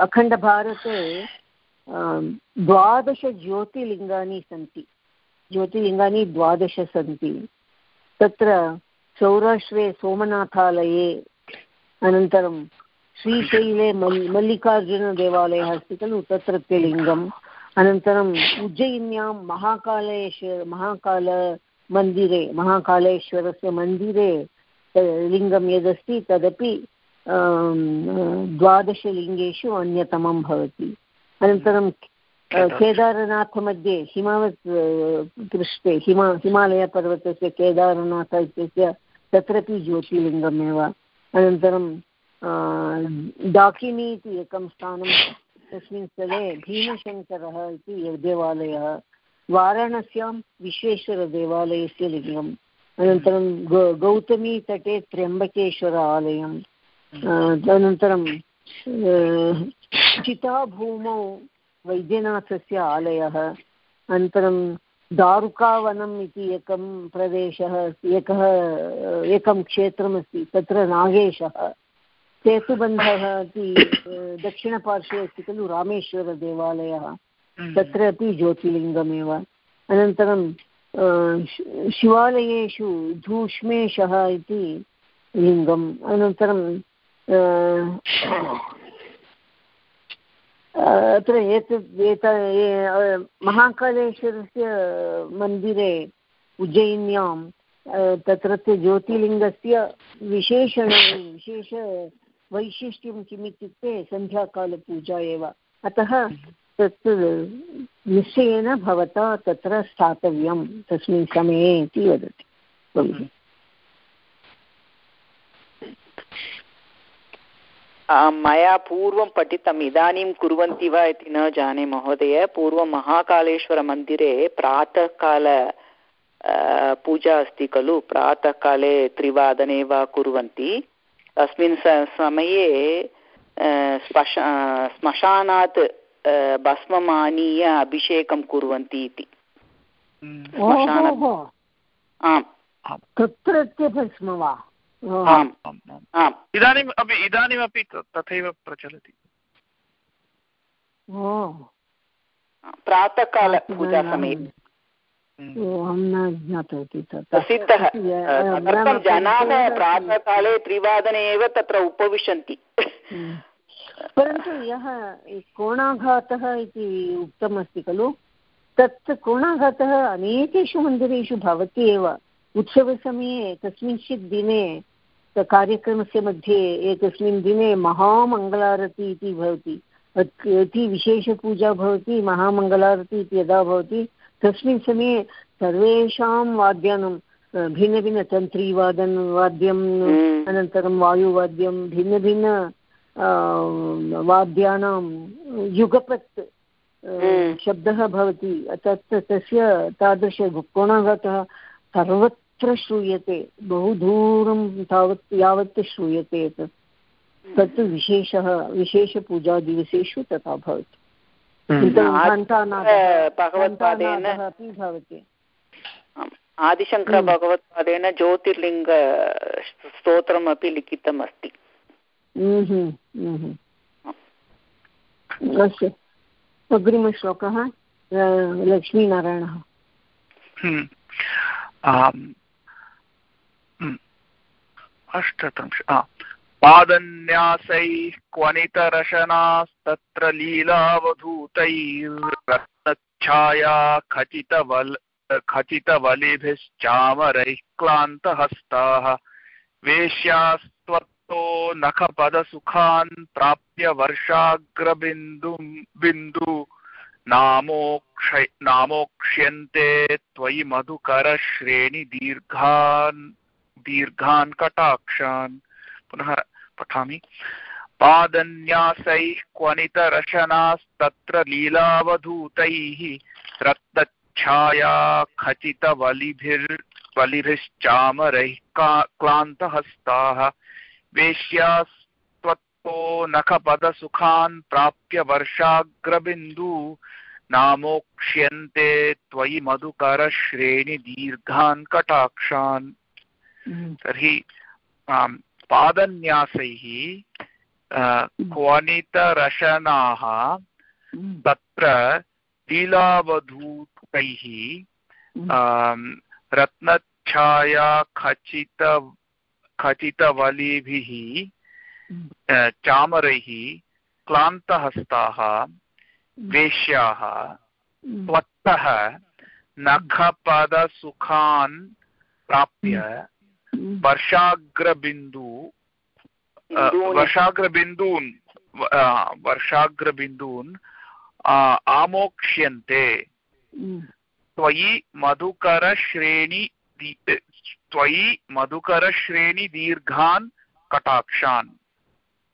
B: अखण्डभारते द्वादशज्योतिर्लिङ्गानि सन्ति ज्योतिर्लिङ्गानि द्वादश सन्ति तत्र सौराष्ट्रे सोमनाथालये अनन्तरं श्रीशैले मल् मल्लिकार्जुनदेवालयः अस्ति खलु तत्रत्य लिङ्गम् अनन्तरम् उज्जयिन्यां महाकालेश्वर महाकालमन्दिरे महाकालेश्वरस्य मन्दिरे लिङ्गं यदस्ति तदपि द्वादशलिङ्गेषु अन्यतमं भवति अनन्तरं केदारनाथमध्ये हिमावत् पृष्ठे हिमा हिमालयपर्वतस्य केदारनाथ इत्यस्य तत्रपि ज्योतिर्लिङ्गमेव अनन्तरं डाकिनी इति एकं स्थानं तस्मिन् स्थले भीमशङ्करः इति देवालयः वाराणस्यां विश्वेश्वरदेवालयस्य लिङ्गम् अनन्तरं गौतमीतटे त्र्यम्बकेश्वर आलयं तदनन्तरं चिताभूमौ वैद्यनाथस्य आलयः अनन्तरं दारुकावनम् इति एकं प्रदेशः अस्ति एकः एकं क्षेत्रमस्ति तत्र नागेशः सेतुबन्धः इति *coughs* दक्षिणपार्श्वे अस्ति खलु रामेश्वरदेवालयः हम्म। तत्र अपि ज्योतिर्लिङ्गमेव अनन्तरं शिवालयेषु धूष्मेशः इति लिङ्गम् अनन्तरं अत्र एतत् एत महाकालेश्वरस्य मन्दिरे उज्जयिन्यां तत्रत्य ज्योतिर्लिङ्गस्य विशेषण विशेष वैशिष्ट्यं किमित्युक्ते सन्ध्याकालपूजा एव अतः तत् निश्चयेन भवता तत्र स्थातव्यं तस्मिन् समये इति वदति हम्म।
E: मया पूर्वं पठितम् इदानीं कुर्वन्ति वा इति न जाने महोदय पूर्वं महाकालेश्वरमन्दिरे प्रातःकाल पूजा अस्ति खलु प्रातःकाले त्रिवादने वा कुर्वन्ति अस्मिन् समये स्मश श्मशानात् भस्मम् आनीय अभिषेकं कुर्वन्ति इति
A: आम् इदानीम् अपि तथैव प्रचलति
B: प्रातःकालपूजासमये अहं न ज्ञातवती तदर्थं *laughs* जनाः प्रातःकाले त्रिवादने एव तत्र उपविशन्ति हम्म। परन्तु यः कोणाघातः इति उक्तमस्ति खलु तत् कोणाघातः अनेकेषु मन्दिरेषु भवति एव उत्सवसमये कस्मिंश्चित् दिने कार्यक्रमस्य मध्ये एकस्मिन् दिने महामंगलारती इति भवति अति भवति इति यदा भवति तस्मिन् समये सर्वेषां वाद्यानां भिन्नभिन्नतन्त्रीवादन वाद्यम् हम्म। अनन्तरं वायुवाद्यं भिन्नभिन्न वाद्यानां युगपत् हम्म। शब्दः भवति तत् तस्य तादृशकोणाघातः सर्वत्र श्रूयते बहु दूरं तावत् यावत् श्रूयते तत् तत् विशेषः विशेषपूजादिवसेषु तथा भवति भगवत्पादेन
E: आदिशङ्करभगवत्पादेन ज्योतिर्लिङ्ग स्तोत्रमपि लिखितम् अस्ति
B: अस्तु अग्रिमश्लोकः लक्ष्मीनारायणः
A: अष्टत्रिंश पादन्यासैः क्वनितरशनास्तत्र लीलावधूतैर्रत्नच्छाया खचितवल् खचितवलिभिश्चामरैः क्लान्तहस्ताः वेश्यास्त्वत्तो नखपदसुखान् प्राप्य वर्षाग्रबिन्दुम् बिन्दु नामोक्ष नामोक्ष्यन्ते त्वयि मधुकरश्रेणिदीर्घान् दीर्घान् कटाक्षान् पुनः पठामि पादन्यासैः क्वनितरशनास्तत्र लीलावधूतैः रक्तच्छाया खचितवलिभिर्वलिभिश्चामरैः का क्लान्तहस्ताः वेश्यास्त्वत्तो नखपदसुखान् प्राप्य वर्षाग्रबिन्दु नामोक्ष्यन्ते त्वयि मधुकरश्रेणिदीर्घान् कटाक्षान् mm. तर्हि पादन्यासैः हम्म। क्वनितरशनाः हम्म। तत्र लीलावधूतैः हम्म। रत्नच्छाया खचित खचितवलिभिः चामरैः क्लान्तहस्ताः वेश्याः त्वत्तः नखपदसुखान् प्राप्य वर्षाग्रबिन्दु वर्षाग्रबिन्दून् वर्षाग्रबिन्दून् आमोक्ष्यन्ते त्वयि मधुकरश्रेणि त्वयि मधुकरश्रेणि दीर्घान् कटाक्षान्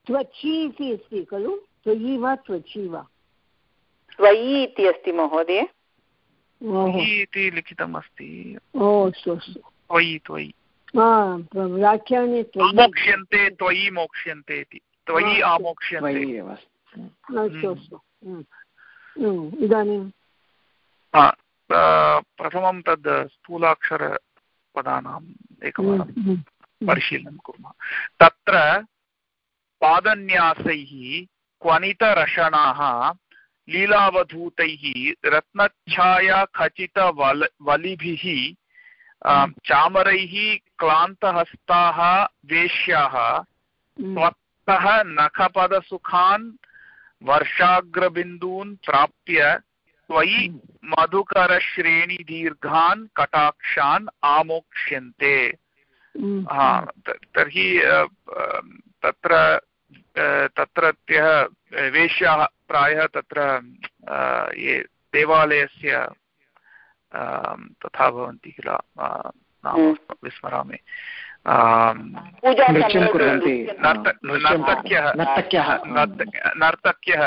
B: त्वचि इति अस्ति खलु त्वयि वा त्वचि वा
A: त्वयि इति अस्ति महोदय इति लिखितमस्ति
B: त्वयि त्वयि व्याख्याने मोक्ष्यन्ते
A: त्वयि मोक्ष्यन्ते इति त्वयि आमोक्ष्यन्ते
B: हम्म। हम्म।
C: हम्म, इदानीं
A: प्रथमं तद् स्थूलाक्षरपदानाम् एकवारं परिशीलनं कुर्मः तत्र पादन्यासैः क्वनितरशणाः लीलावधूतैः रत्नच्छाया खचितवल वलिभिः चामरैः क्लान्तहस्ताः वेश्याः त्वत्तः हम्म। नखपदसुखान् वर्षाग्रबिन्दून् प्राप्य त्वयि हम्म। मधुकरश्रेणिदीर्घान् कटाक्षान् आमोक्ष्यन्ते हम्म। तर्हि तत्र तत्रत्यः वेश्याः प्रायः तत्र ये देवालयस्य तथा भवन्ति किल नाम हम्म। विस्मरामि नर्तक्यः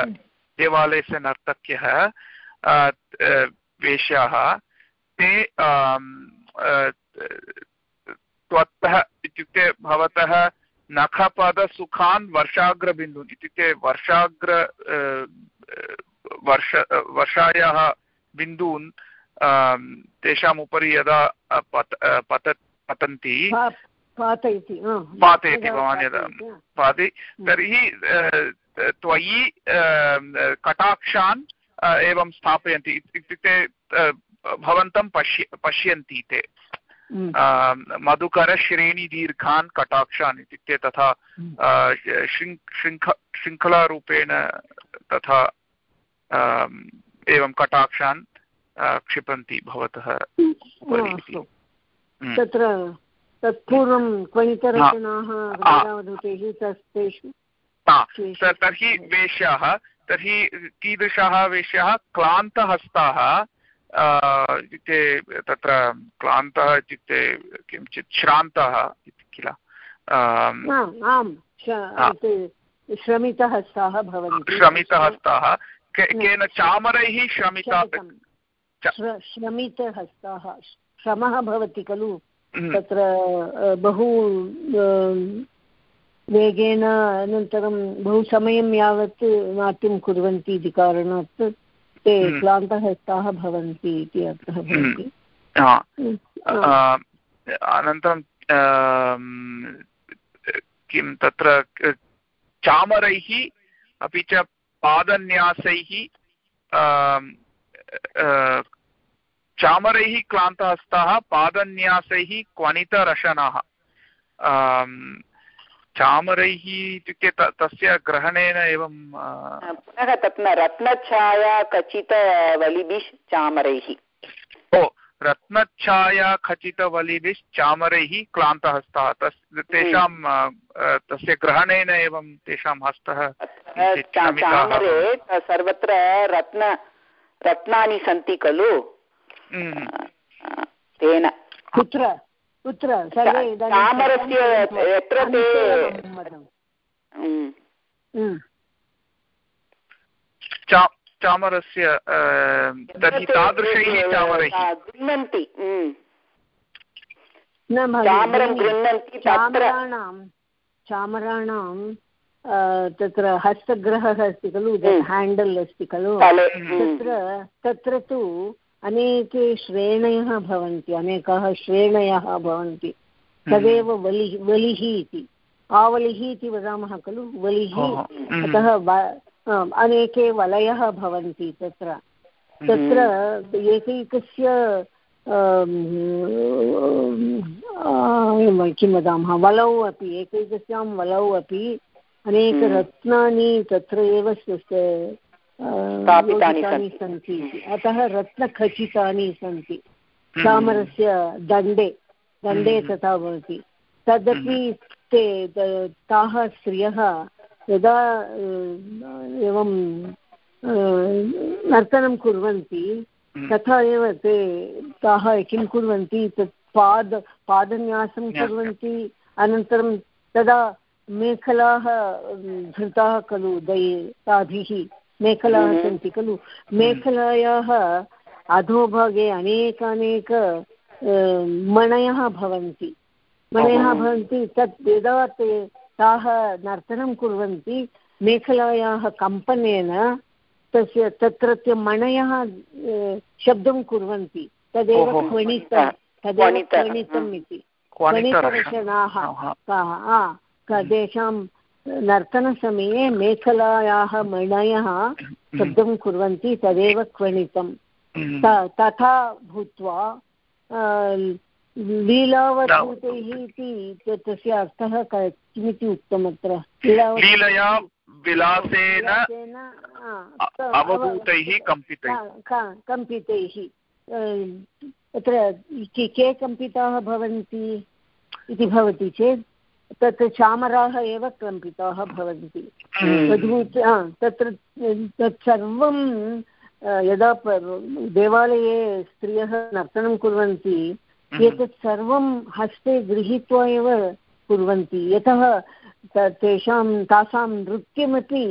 A: देवालयस्य नर्तक्यः वेश्याः ते त्वत्तः इत्युक्ते भवतः नखपदसुखान् वर्षाग्रबिन्दून् इत्युक्ते वर्षाग्र वर्ष वर्षायाः बिन्दून् तेषाम् उपरि यदा पत पत पतन्ति
B: पातयति भवान् यदा
A: पाति हम्म। तर्हि त्वयि कटाक्षान् एवं स्थापयन्ति इत्युक्ते भवन्तं पश्य पश्यन्ति ते हम्म। मधुकरश्रेणीदीर्घान् कटाक्षान् इत्युक्ते तथा हम्म। शृङ्खलारूपेण तथा एवं कटाक्षान् क्षिपन्ति भवतः हम्म। तत्र
B: तत्पूर्वं क्वणितरचनाः
A: तर्हि वेश्याः तर्हि कीदृशाः वेश्याः क्लान्तहस्ताः इत्युक्ते तत्र क्लान्तः इत्युक्ते किञ्चित् श्रान्तः इति किल
B: श्रमितहस्ताः भवन्ति श्रमितहस्ताः
A: केन चामरैः श्रमिता
B: श्रमितहस्ताः श्रमः भवति खलु हम्म। तत्र बहु वेगेन अनन्तरं बहु समयं यावत् नाट्यं कुर्वन्ति इति कारणात् ते हम्म। क्लान्तहस्ताः भवन्ति इति अर्थः हम्म।
A: भवति अनन्तरं किं तत्र चामरैः अपि च पादन्यासैः चामरैः क्लान्तः पादन्यासैः क्वनितरशनाः चामरैः इत्युक्ते तस्य ग्रहणेन एवं पुनः
E: तत् न रत्नच्छाया खचितवलिभिश् चामरैः
A: ओ रत्नच्छाया खचितवलिभिश् चामरैः क्लान्तहस्तः तस् तेषां हम्म। तस्य ग्रहणेन एवं तेषां हस्तः
E: सर्वत्र रत्न रत्नानि सन्ति खलु हम्म। तेन कुत्र
A: कुत्र
B: तामरस्य यत्र ते
A: हम्म। चामरस्य तादृशैः
B: गृह्णन्ति हम्म।
A: चामरं गृह्णन्ति चामराणां
B: चामराणां तत्र हस्तग्रहः अस्ति खलु हेण्डल् अस्ति खलु तत्र तत्र तु अनेके श्रेणयः भवन्ति अनेकाः श्रेणयः भवन्ति तदेव वलिः वलिः इति आवलिः इति वदामः खलु वलिः अतः अनेके वलयः भवन्ति तत्र तत्र एकैकस्य किं वदामः वलौ अपि एकैकस्यां वलौ अपि अनेकरत्नानि हम्म। तत्र एव स्थापितानि सन्ति अतः रत्नखचितानि सन्ति चामरस्य हम्म। दण्डे दण्डे हम्म। तथा भवति तदपि ते ताः स्त्रियः यदा एवं नर्तनं कुर्वन्ति तथा एव ते ताः किं कुर्वन्ति तत् पाद पादन्यासं कुर्वन्ति अनन्तरं तदा मेखलाः धृताः खलु दये ताभिः मेखलाः हम्म। सन्ति खलु मेखलायाः अधोभागे अनेकानेक मणयः भवन्ति मणयः भवन्ति तत् यदा ते ताः नर्तनं कुर्वन्ति मेखलायाः कम्पनेन तस्य तत्रत्य मणयः शब्दं कुर्वन्ति तदेव क्वणित तदेव क्वणितम् हम्म। इति क्वणितरषणाः हम्म. तेषां नर्तनसमये मेखलायाः मणयः हम्म. शब्दं कुर्वन्ति तदेव क्वणितं हम्म. तथा भूत्वा लीलावधूतैः इति तस्य अर्थः किमिति उक्तम् अत्र कम्पितैः अत्र के कम्पिताः भवन्ति इति भवति चेत् तत् चामराः एव क्रम्पिताः भवन्ति हम्म। तत्र तत्सर्वं यदा देवालये स्त्रियः नर्तनं कुर्वन्ति हम्म। एतत् सर्वं हस्ते गृहीत्वा एव कुर्वन्ति यतः तेषां तासां नृत्यमपि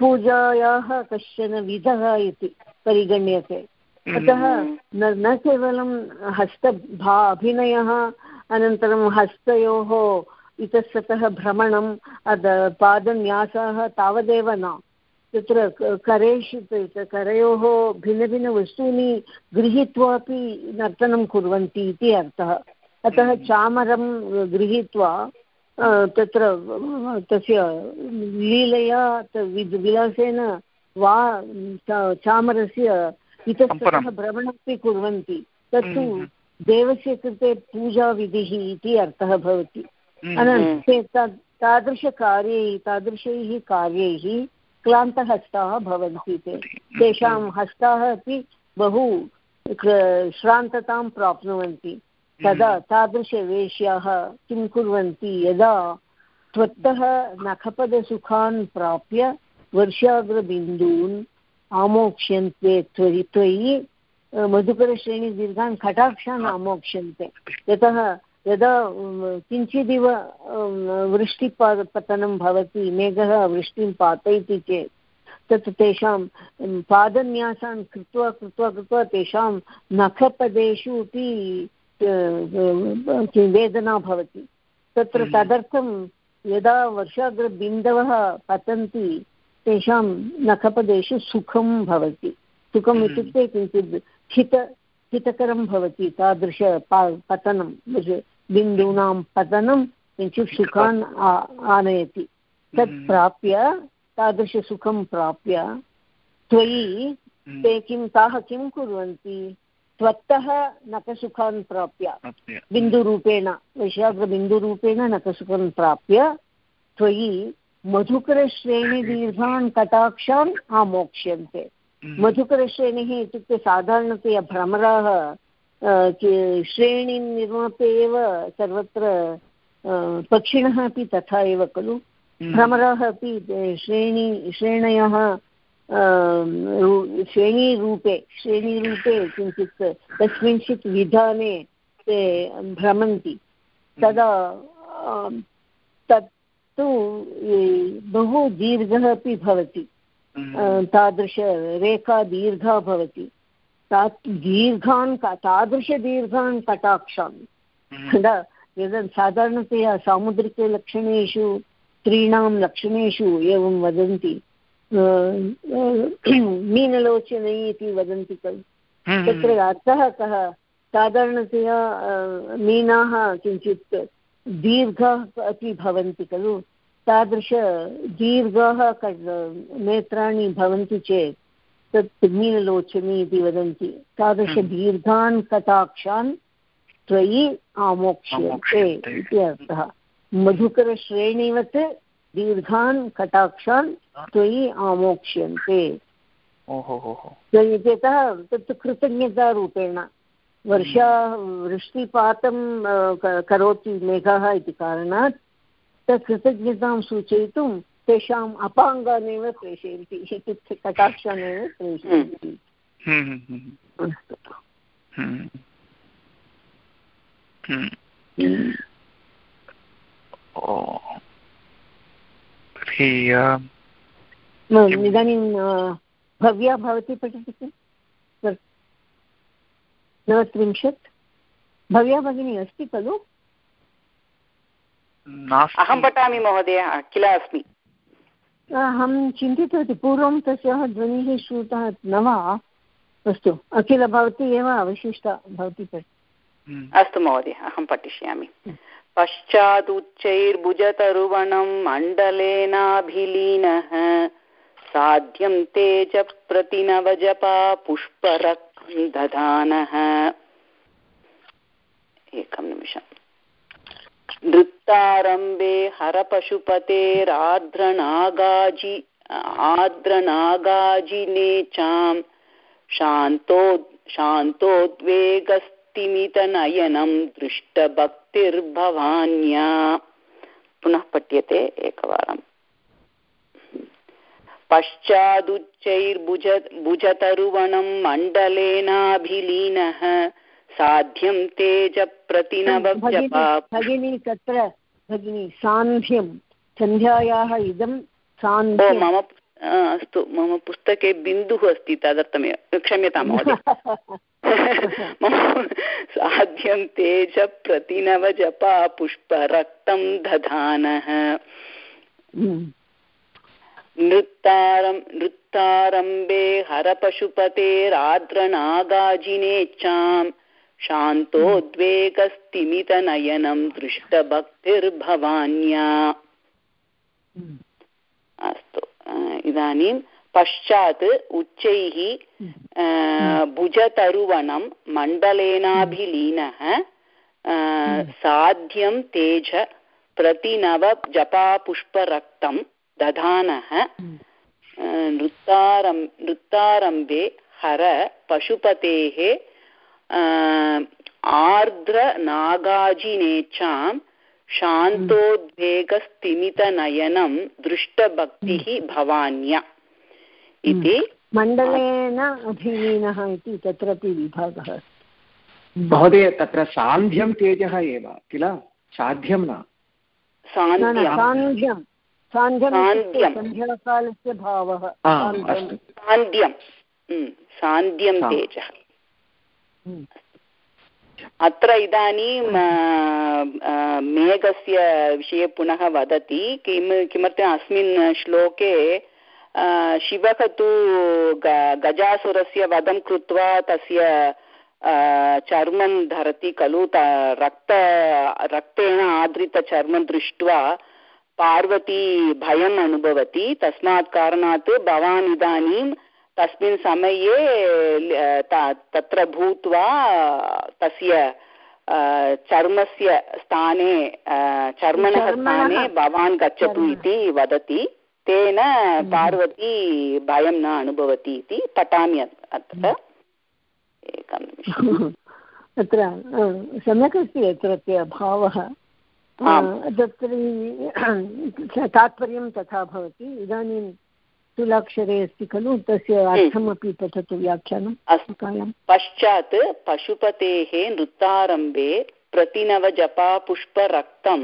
B: पूजायाः कश्चन विधः इति परिगण्यते हम्म। अतः न केवलं हस्तभा अभिनयः अनन्तरं हस्तयोः इतस्ततः भ्रमणं पादन्यासः तावदेव न तत्र करेषु करयोः भिन्नभिन्नवस्तूनि गृहीत्वा अपि नर्तनं कुर्वन्ति इति अर्थः अतः चामरं गृहीत्वा तत्र तस्य लीलया विलासेन वा चामरस्य इतस्ततः भ्रमणमपि कुर्वन्ति तत्तु हम्म, हम्म। देवस्य कृते पूजाविधिः इति अर्थः भवति हम्म। अनन्तरं हम्म। तद् तादृशकार्यैः तादृशैः कार्यैः क्लान्तहस्ताः भवन्ति ते हम्म। तेषां हस्ताः अपि बहु श्रान्ततां प्राप्नुवन्ति तदा तादृशवेश्याः किं कुर्वन्ति यदा त्वत्तः नखपदसुखान् प्राप्य वर्षाग्रबिन्दून् आमोक्ष्यन्ते त्वयि त्वयि मधुकरश्रेणी दीर्घान् कटाक्षान् अमोक्ष्यन्ते यतः यदा किञ्चिदिव वृष्टिपातपतनं भवति मेघः वृष्टिं पातयति चेत् तत् तेषां पादन्यासान् कृत्वा कृत्वा कृत्वा तेषां नखपदेषु अपि वेदना भवति तत्र हम्म। तदर्थं यदा वर्षाग्रबिन्दवः पतन्ति तेषां नखपदेषु सुखं भवति सुखम् हम्म। इत्युक्ते किञ्चित् हित हितकरं भवति तादृश पतनं बिन्दूनां पतनं किञ्चित् सुखान् आनयति तत् हम्म। प्राप्य तादृशसुखं प्राप्य त्वयि हम्म। ते किं ताः किं कुर्वन्ति त्वत्तः नखसुखान् प्राप्य बिन्दुरूपेण वैशाग्रबिन्दुरूपेण नखसुखं प्राप्य त्वयि मधुकरश्रेणीदीर्घान् कटाक्षान् आमोक्ष्यन्ते Hmm. मधुकरश्रेणिः इत्युक्ते साधारणतया भ्रमराः श्रेणीं निर्माप्य एव सर्वत्र पक्षिणः अपि तथा एव खलु hmm. भ्रमराः अपि श्रेणी श्रेणयः श्रेणीरूपे श्रेणीरूपे किञ्चित् कस्मिंश्चित् विधाने ते भ्रमन्ति hmm. तदा तत्तु बहु दीर्घः अपि भवति तादृश रेखा दीर्घा भवति ता दीर्घान् तादृशदीर्घान् कटाक्षान् हम्म। यद् साधारणतया सामुद्रिकलक्षणेषु स्त्रीणां लक्षणेषु एवं वदन्ति मीनलोचनै इति वदन्ति खलु हम्म। तत्र अर्थः कः साधारणतया मीनाः किञ्चित् दीर्घाः अपि भवन्ति खलु तादृश दीर्घाः नेत्राणि भवन्ति चेत् तत् पिग्मीनलोचनी इति वदन्ति तादृशदीर्घान् हम्म। कटाक्षान् त्वयि आमोक्ष्यते इति अर्थः मधुकरश्रेणीवत् दीर्घान् कटाक्षान् त्वयि आमोक्ष्यन्ते इत्यतः तत् कृतज्ञतारूपेण वर्षा हम्म। वृष्टिपातं करोति मेघः इति कारणात् तत् कृतज्ञतां सूचयितुं तेषाम् अपाङ्गानेव प्रेषयन्ति इत्युक्ते कटाक्षानेव प्रेषयन्ति
A: हम्म, हम्म,
B: हम्म, इदानीं भव्या भवती पठति किल नवत्रिंशत् भव्या भगिनी अस्ति खलु
E: अहं पठामि महोदय किल
B: अस्मि अहं चिन्तितवती पूर्वं तस्याः ध्वनिः श्रुतः न वा अस्तु अखिल भवती एव अवशिष्टा भवती हम्म।
E: अस्तु महोदय अहं पठिष्यामि पश्चादुच्चैर्भुजतरुवणं मण्डलेनाभिलीनः साध्यं तेज प्रतिनवजपा पुष्परक् दधानः एकं निमिषम् नृत्तारम्भे हरपशुपतेरार्द्रनागाजि आर्द्रनागाजिनेचाम् शान्तो शान्तोद्वेगस्तिमितनयनं दृष्टभक्तिर्भवान्या पुनः पठ्यते एकवारम् पश्चादुच्चैर्भुज भुजतरुवणं मण्डलेनाभिलीनः साध्यं तेज भगिनी
B: तत्र भगिनी सान्ध्यं सन्ध्यायाः इदं सान्ध्यं मम
E: अस्तु मम पुस्तके बिन्दुः अस्ति तदर्थमेव क्षम्यतां महोदय *laughs* मम साध्यं तेज प्रतिनव जपा पुष्परक्तं दधानः हम्म। नृत्तारं नृत्तारम्भे हरपशुपतेराद्रनागाजिनेच्छाम् शान्तोद्वेगस्तिमितनयनं हम्म। दृष्टभक्तिर्भवान्या हम्म। अस्तु इदानीं पश्चात् उच्चैः हम्म। भुजतरुवनं मण्डलेनाभिलीनः साध्यं तेज प्रतिनवजपापुष्परक्तं दधानः नृत्तारं नृत्तारम्भे हर पशुपतेः अं, आर्द्रनागाजिनेच्छां शान्तोद्वेगस्तिमितनयनं दृष्टभक्तिः हम्म. भवान्या
B: हम्म. इति मण्डलेन अधीनः इति तत्रापि विभागः
C: महोदय तत्र सान्ध्यं तेजः एव किल साध्यं न सान्ध्यं सान्ध्यं
B: हम्म,
E: सान्ध्यं तेजः अत्र इदानीं मेघस्य विषये पुनः वदति किं किमर्थम् अस्मिन् श्लोके शिवः तु गजासुरस्य वधं कृत्वा तस्य चर्मं धरति खलु रक्त रक्तेन आधृतचर्मं दृष्ट्वा पार्वती भयम् अनुभवति तस्मात् कारणात् भवान् इदानीं तस्मिन् समये तत्र भूत्वा तस्य चर्मस्य स्थाने चर्मणः स्थाने भवान् गच्छतु इति वदति तेन हम्म। पार्वती भयं न अनुभवति इति पठामि अत्र हम्म।
B: एकं *laughs* अत्र सम्यक् अस्ति अत्रत्य भावः तत्र *clears throat* तात्पर्यं तथा भवति इदानीं तुलाक्षरे अस्ति खलु तस्य हम्म। अर्थमपि पठतु व्याख्यानं
E: पश्चात् पशुपतेः नृत्तारम्भे प्रतिनवजपापुष्परक्तं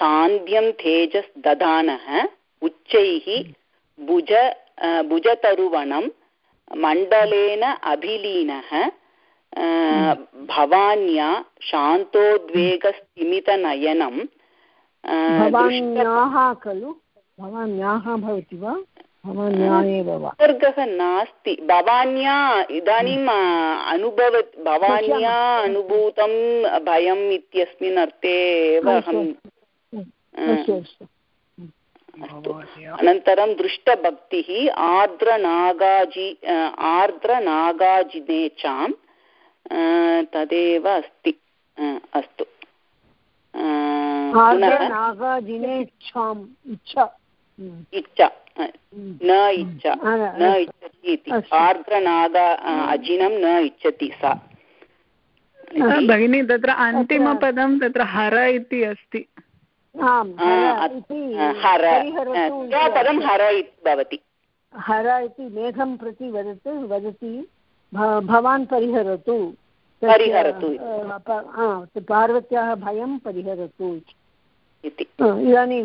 E: सान्ध्यं तेजस् दधानः उच्चैः भुज भुजतरुवणं मण्डलेन अभिलीनः हम्म। भवान्या शान्तोद्वेगस्तिमितनयनं
B: खलु भवान् न्याः भवति वा
E: भवान् न्या एव वा
B: सर्गः नास्ति
E: भवान्या इदानीम् हम्म। अनुभव भवान्या अनुभूतं भयम् इत्यस्मिन् अर्थे एव अनन्तरं दृष्टभक्तिः आर्द्रनागाजिनेचां तदेव अस्ति अस्तु
B: नागाजिनेच्छाम् इच्छा इच्छा
E: न
B: इच्छा न हम्म. हम्म. इच्छति इति
E: आर्द्रनाद हम्म. अजिनं न इच्छति सा
D: भगिनी तत्र अन्तिमपदं तत्र हर इति अस्ति हर पदं हर इति भवति हर
B: इति मेघं प्रति वदतु वदति भवान् परिहरतु परिहरतु पार्वत्याः भयं परिहरतु इति इदानीं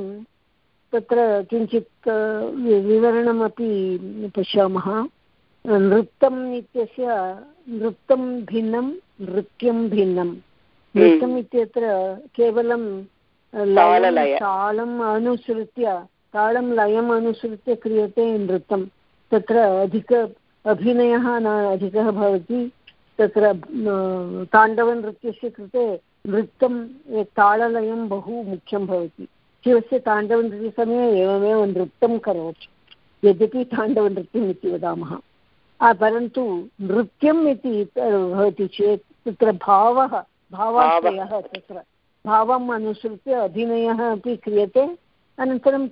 B: तत्र किञ्चित् विवरणमपि पश्यामः नृत्तम् इत्यस्य नृत्तं भिन्नं नृत्यं भिन्नं हम्म। नृत्यम् इत्यत्र केवलं तालम् अनुसृत्य तालं लयम् अनुसृत्य क्रियते नृत्यं तत्र अधिक अभिनयः न अधिकः भवति तत्र ताण्डवनृत्यस्य कृते नृत्यं ताललयं बहु मुख्यं भवति शिवस्य ताण्डवनृत्यसमये एवमेव नृत्यं करोति यद्यपि ताण्डवनृत्यम् इति वदामः परन्तु नृत्यम् इति भवति चेत् तत्र भावः भावाश्रयः तत्र भावम् अनुसृत्य अभिनयः अपि क्रियते अनन्तरं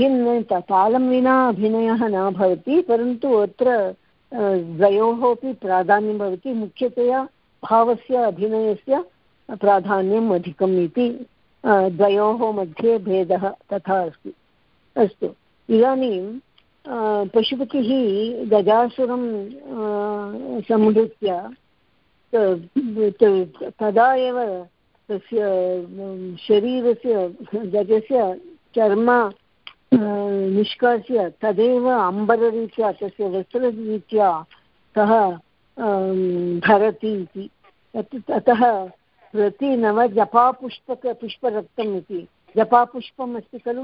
B: भिन्न तालं विना अभिनयः न भवति परन्तु अत्र द्वयोः अपि प्राधान्यं भवति मुख्यतया भावस्य अभिनयस्य प्राधान्यम् अधिकम् इति द्वयोः मध्ये भेदः तथा अस्ति अस्तु इदानीं पशुपतिः गजासुरं संहृत्य तदा एव तस्य शरीरस्य गजस्य चर्म निष्कास्य तदेव अम्बररीत्या तस्य वस्त्ररीत्या सः धरति इति अतः प्रति नव जपापुष्पक पुष्परक्तम् इति जपापुष्पम् अस्ति खलु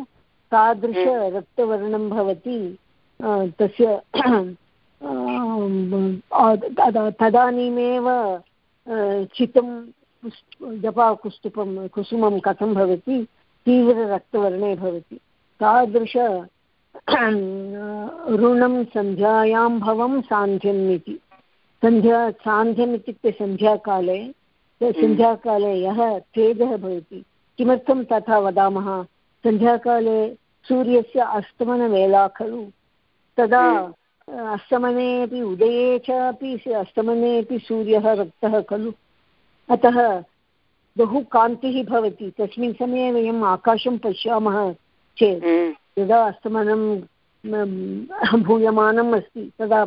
B: तादृशरक्तवर्णं हम्म। भवति तस्य तदानीमेव चितं जपाकुस्तुपं कुसुमं कथं भवति तीव्ररक्तवर्णे भवति तादृश ऋणं सन्ध्यायां भवं सान्ध्यम् इति सन्ध्या सान्ध्यम् इत्युक्ते सन्ध्याकाले हम्म। सन्ध्याकाले यः तेजः भवति किमर्थं तथा वदामः सन्ध्याकाले सूर्यस्य अस्तमनवेला खलु तदा हम्म। अस्तमने अपि उदये च अपि अस्तमने अपि सूर्यः रक्तः खलु अतः बहु कान्तिः भवति तस्मिन् समये वयम् आकाशं पश्यामः चेत् हम्म। यदा अस्तमनं भूयमानम् अस्ति तदा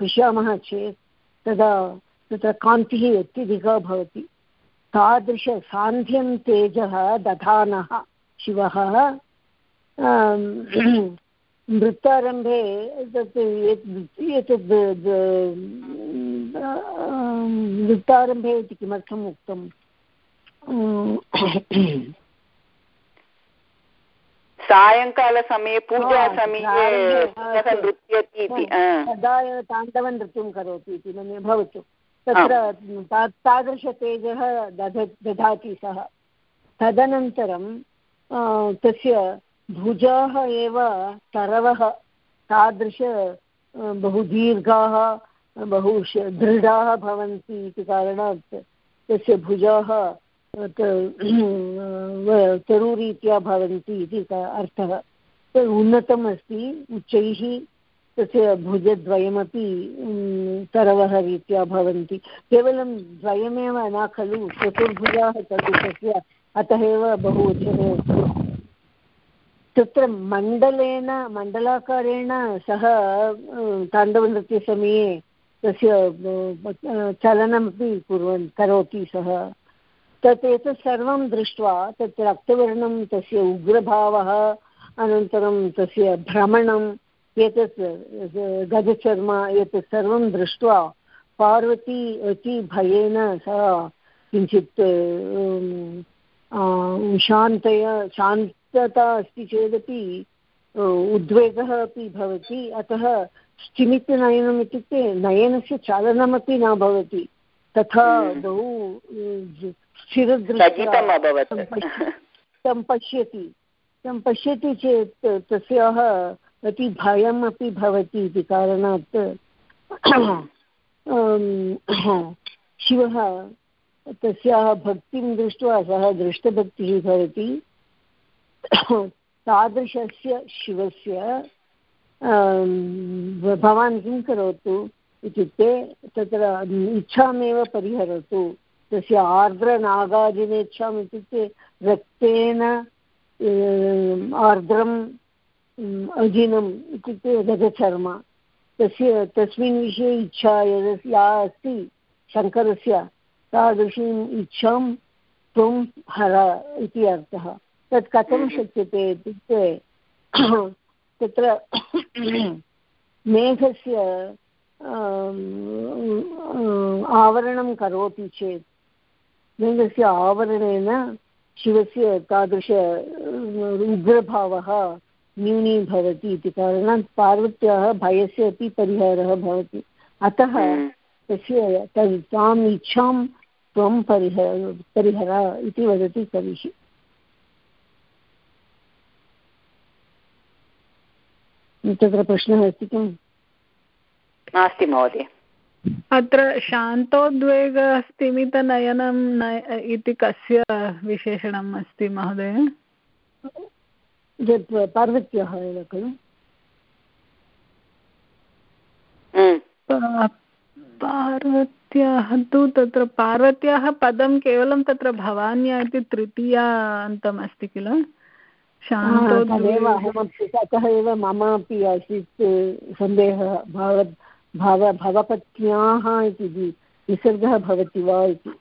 B: पश्यामः चेत् तदा तत्र कान्तिः अत्यधिका भवति तादृशसान्ध्यं तेजः दधानः शिवः नृत्यारम्भे तत् एतद् नृत्यारम्भे इति किमर्थम् उक्तम् सायङ्कालसमये पूजासमये नृत्यति इति तदा एव ताण्डवनृत्यं करोति इति मन्ये भवतु तत्र तादृशतेजः दध ददाति सः तदनन्तरं तस्य भुजाः एव तरवः तादृश बहु दीर्घाः बहु दृढाः भवन्ति इति कारणात् तस्य भुजाः तरुरीत्या भवन्ति इति अर्थः उन्नतम् अस्ति उच्चैः तस्य भुजद्वयमपि सरवः रीत्या भवन्ति केवलं द्वयमेव न खलु चतुर्भुजाः खलु तस्य अतः एव बहु वचने अस्ति तत्र मण्डलेन मण्डलाकारेण सः ताण्डवनृत्यसमये तस्य चलनमपि कुर्वन् करोति सः तत् एतत् सर्वं दृष्ट्वा तत् रक्तवर्णं तस्य उग्रभावः अनन्तरं तस्य भ्रमणं एतत् गजचर्म एतत् सर्वं दृष्ट्वा पार्वती अति भयेन सः किञ्चित् शान्तया शान्तता अस्ति चेदपि उद्वेगः अपि भवति अतः स्थिमितनयनम् इत्युक्ते नयनस्य चालनमपि न भवति तथा हम्म। बहु
A: स्थिरदृष्ट्या
B: तं पश्यति तं पश्यति चेत् तस्याः प्रति भयमपि भवति इति कारणात् शिवः तस्याः भक्तिं दृष्ट्वा सः दृष्टभक्तिः भवति तादृशस्य शिवस्य भवान् किं करोतु इत्युक्ते तत्र इच्छामेव परिहरतु तस्य आर्द्रनागार्जुनेच्छाम् इत्युक्ते रक्तेन आर्द्रं अधीनम् इत्युक्ते रजचर्म तस्य तस्मिन् विषये इच्छा यद् या अस्ति शङ्करस्य तादृशीम् इच्छां त्वं हर इति अर्थः तत् कथं हम्म। शक्यते इत्युक्ते तत्र मेघस्य आवरणं करोति चेत् मेघस्य आवरणेन शिवस्य तादृश उग्रभावः न्यूनी भवति इति कारणात् पार्वत्याः भयस्य अपि परिहारः भवति अतः हम्म। तस्य तद् ताम् इच्छां त्वं परिहर परिहर इति वदति कविः
D: तत्र प्रश्नः अस्ति किम्
E: नास्ति महोदय
D: अत्र शान्तोद्वेग स्तिमितनयनं इति कस्य विशेषणम् अस्ति महोदय पार्वत्याः एव खलु हम्म। पार्वत्याः तु तत्र पार्वत्याः पदं केवलं तत्र भवान्या इति तृतीया अन्तम् अस्ति किल तदेव
B: ततः एव मम अपि आसीत् सन्देहः भाव भाव भवपत्न्याः इति विसर्गः भवति वा इति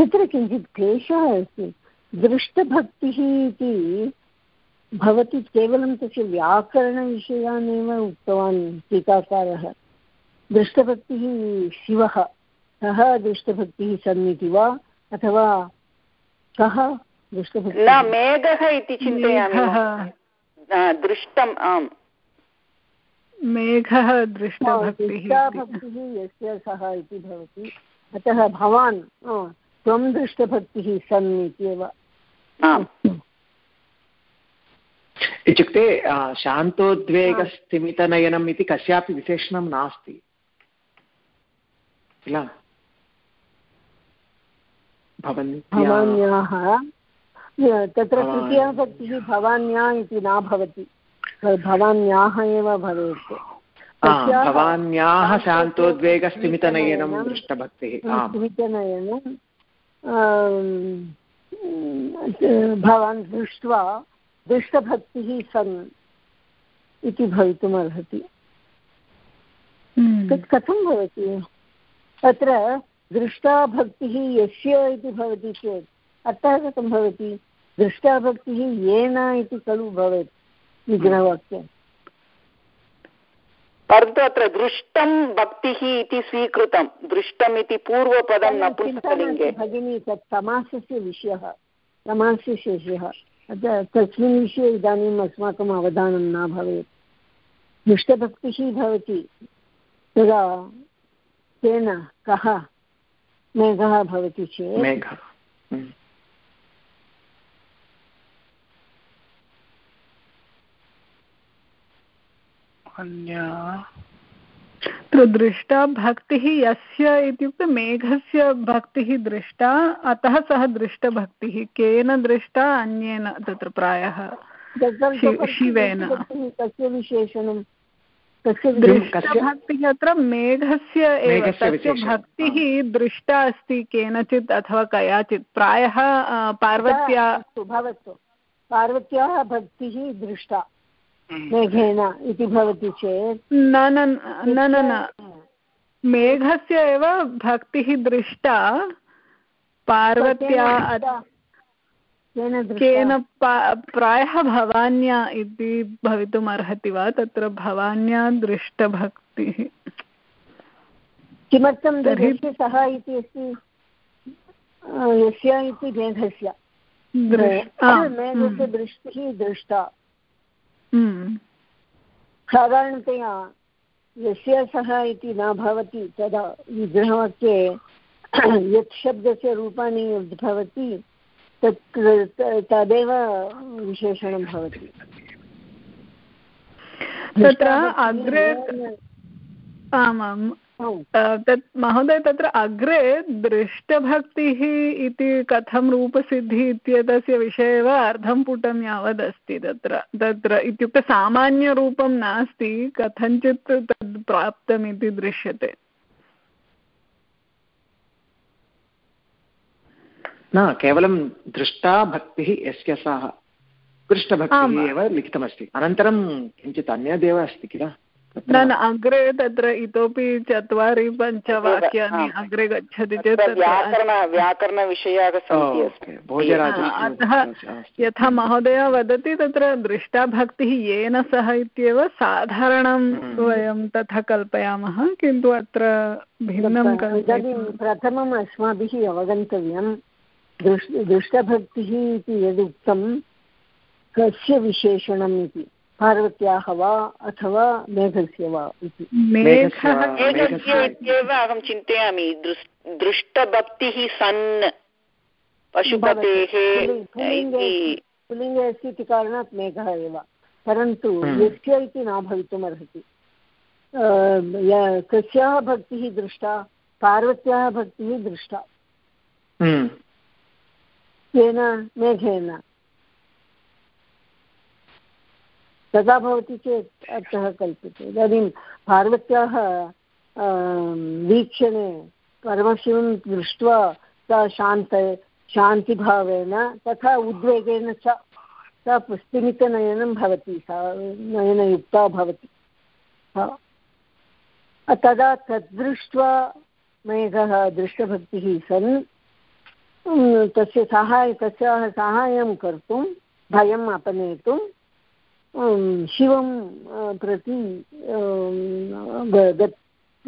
B: तत्र किञ्चित् क्लेशः अस्ति दृष्टभक्तिः इति भवति केवलं तस्य व्याकरणविषयानेव उक्तवान् टीकाकारः दृष्टभक्तिः शिवः सः दृष्टभक्तिः सन् इति वा
D: अथवा कः दृष्टभक्तिः मेघः
E: इति चिन्तयामि दृष्टम् आम्
D: मेघः दृष्टभक्तिः
B: यस्य सः इति भवति
D: अतः भवान् त्वं
C: दृष्टभक्तिः सन् इत्येव इत्युक्ते शान्तोद्वेगस्तिमितनयनम् इति कस्यापि विशेषणं नास्ति किल भवन्याः
B: तत्र तृतीया भक्तिः भवान्या इति न भवति भवान्याः एव भवेत्
C: भवान्याः शान्तोद्वेगस्तिमितनयनं दृष्टभक्तिः
B: स्तिमितनयनं भवान् दृष्ट्वा दुष्टभक्तिः सन् इति भवितुमर्हति हम्म। तत् कथं भवति अत्र दृष्टा भक्तिः यस्य इति भवति चेत् अर्थः कथं भवति दृष्टा भक्तिः येन इति खलु भवेत्
A: विघ्नवाक्यम् परन्तु
B: अत्र दृष्टं भक्तिः इति स्वीकृतं दृष्टम् इति पूर्वपदं न नपुंसकलिङ्गे भगिनी तत् समासस्य विषयः समासस्य विषयः अतः तस्मिन् विषये इदानीम् अस्माकम् अवधानं न भवेत् दृष्टभक्तिः भवति तदा तेन कः मेघः भवति चेत्
C: हम्म।
D: अन्या दृष्टा भक्तिः यस्य इत्युक्ते मेघस्य भक्तिः दृष्टा अतः सः दृष्टभक्तिः केन दृष्टा अन्येन तत्र प्रायः शिवेन
B: तस्य विशेषणं
D: दृष्टभक्तिः अत्र मेघस्य एव तस्य भक्तिः दृष्टा अस्ति केनचित् अथवा कयाचित् प्रायः पार्वत्या
B: भवतु पार्वत्याः भक्तिः
D: दृष्टा हम्म। मेघेन इति भवति चेत् न न न मेघस्य एव भक्तिः दृष्टा पार्वत्या केन प्रायः भवान्या इति भवितुम् अर्हति वा तत्र भवान्या दृष्टभक्तिः किमर्थं तर्हि
B: सः इति अस्ति यस्य इति मेघस्य
A: मेघस्य हम्म।
B: दृष्टिः दृष्टा हम्म। साधारणतया यस्य सः इति न भवति तदा विग्रहवाक्ये *clears throat* यत् शब्दस्य रूपाणि भवति तत् तदेव विशेषणं भवति तत्र अग्रे
D: आमाम् तत् महोदय तत्र अग्रे दृष्टभक्तिः इति कथं रूपसिद्धिः इत्येतस्य विषये एव अर्धं पुटं यावदस्ति तत्र तत्र इत्युक्ते सामान्यरूपं नास्ति कथञ्चित् तद् प्राप्तमिति
C: दृश्यते न केवलं दृष्टा भक्तिः यस्य सः पृष्ठभक्तिः एव लिखितमस्ति अनन्तरं किञ्चित् अन्यदेव अस्ति किल न न अग्रे तत्र
D: इतोपि चत्वारि पञ्चवाक्यानि अग्रे गच्छति चेत् अतः यथा वदति तत्र दृष्टा भक्तिः येन सह इत्येव साधारणं हम्म। वयं तथा कल्पयामः किन्तु अत्र भिन्नं प्रथमम् अस्माभिः अवगन्तव्यं
B: दृष्टभक्तिः इति यदुक्तं कस्य विशेषणम् इति पार्वत्याः वा अथवा मेघस्य वा इति
E: इत्येव अहं चिन्तयामि दृष्टभक्तिः सन्
B: पशुपतेः पुलिङ्गे अस्ति इति कारणात् मेघः एव परन्तु हम्म। यस्य इति न भवितुम् अर्हति कस्याः भक्तिः दृष्टा पार्वत्याः भक्तिः दृष्टा हम्म। येन मेघेन तथा भवति चेत् अर्थः कल्प्यते इदानीं पार्वत्याः वीक्षणे परमशिवं दृष्ट्वा सा शान्त शान्तिभावेन तथा उद्वेगेन च सा पुष्टिमितनयनं भवति सा नयनयुक्ता भवति तदा तद्दृष्ट्वा मेघः दृष्टभक्तिः सन् तस्य सहाय तस्याः साहाय्यं कर्तुं भयम् अपनेतुं शिवं प्रति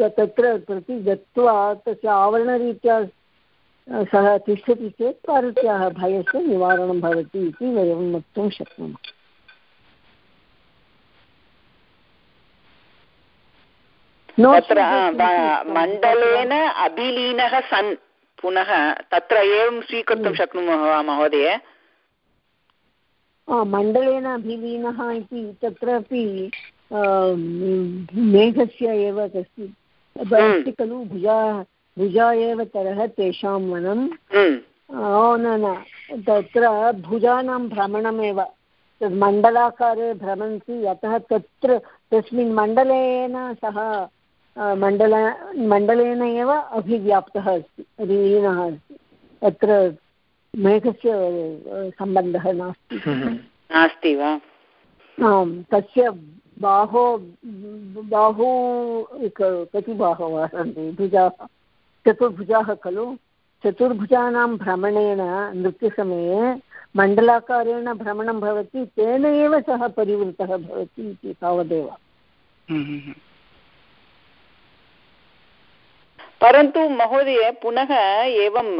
B: तत्र प्रति गत्वा तस्य आवरणरीत्या सः तिष्ठति चेत् पार्वत्याः भयस्य निवारणं भवति इति वयं वक्तुं शक्नुमः
D: तत्र
E: मण्डलेन अभिलीनः सन् पुनः तत्र एवं स्वीकर्तुं शक्नुमः वा महोदय
B: मण्डलेन अभिलीनः इति तत्रापि मेघस्य एव कश्चित् हम्म। अस्ति खलु भुजा भुजा एव तरः तेषां वनं ओ हम्म। न न तत्र भुजानां भ्रमणमेव तद् मण्डलाकारे भ्रमन्ति यतः तत्र तस्मिन् मण्डलेन सः मण्डल मण्डलेन एव अभिव्याप्तः अस्ति लीनः अस्ति तत्र मेघस्य सम्बन्धः नास्ति हम्म। नास्ति वा आम् तस्य बाहो बाहू कति बाहवः सन्ति भुजाः चतुर्भुजाः खलु चतुर्भुजानां भ्रमणेन नृत्यसमये मण्डलाकारेण भ्रमणं भवति तेन एव सः परिवृतः भवति इति तावदेव
A: हम्म।
E: परन्तु महोदय पुनः एवं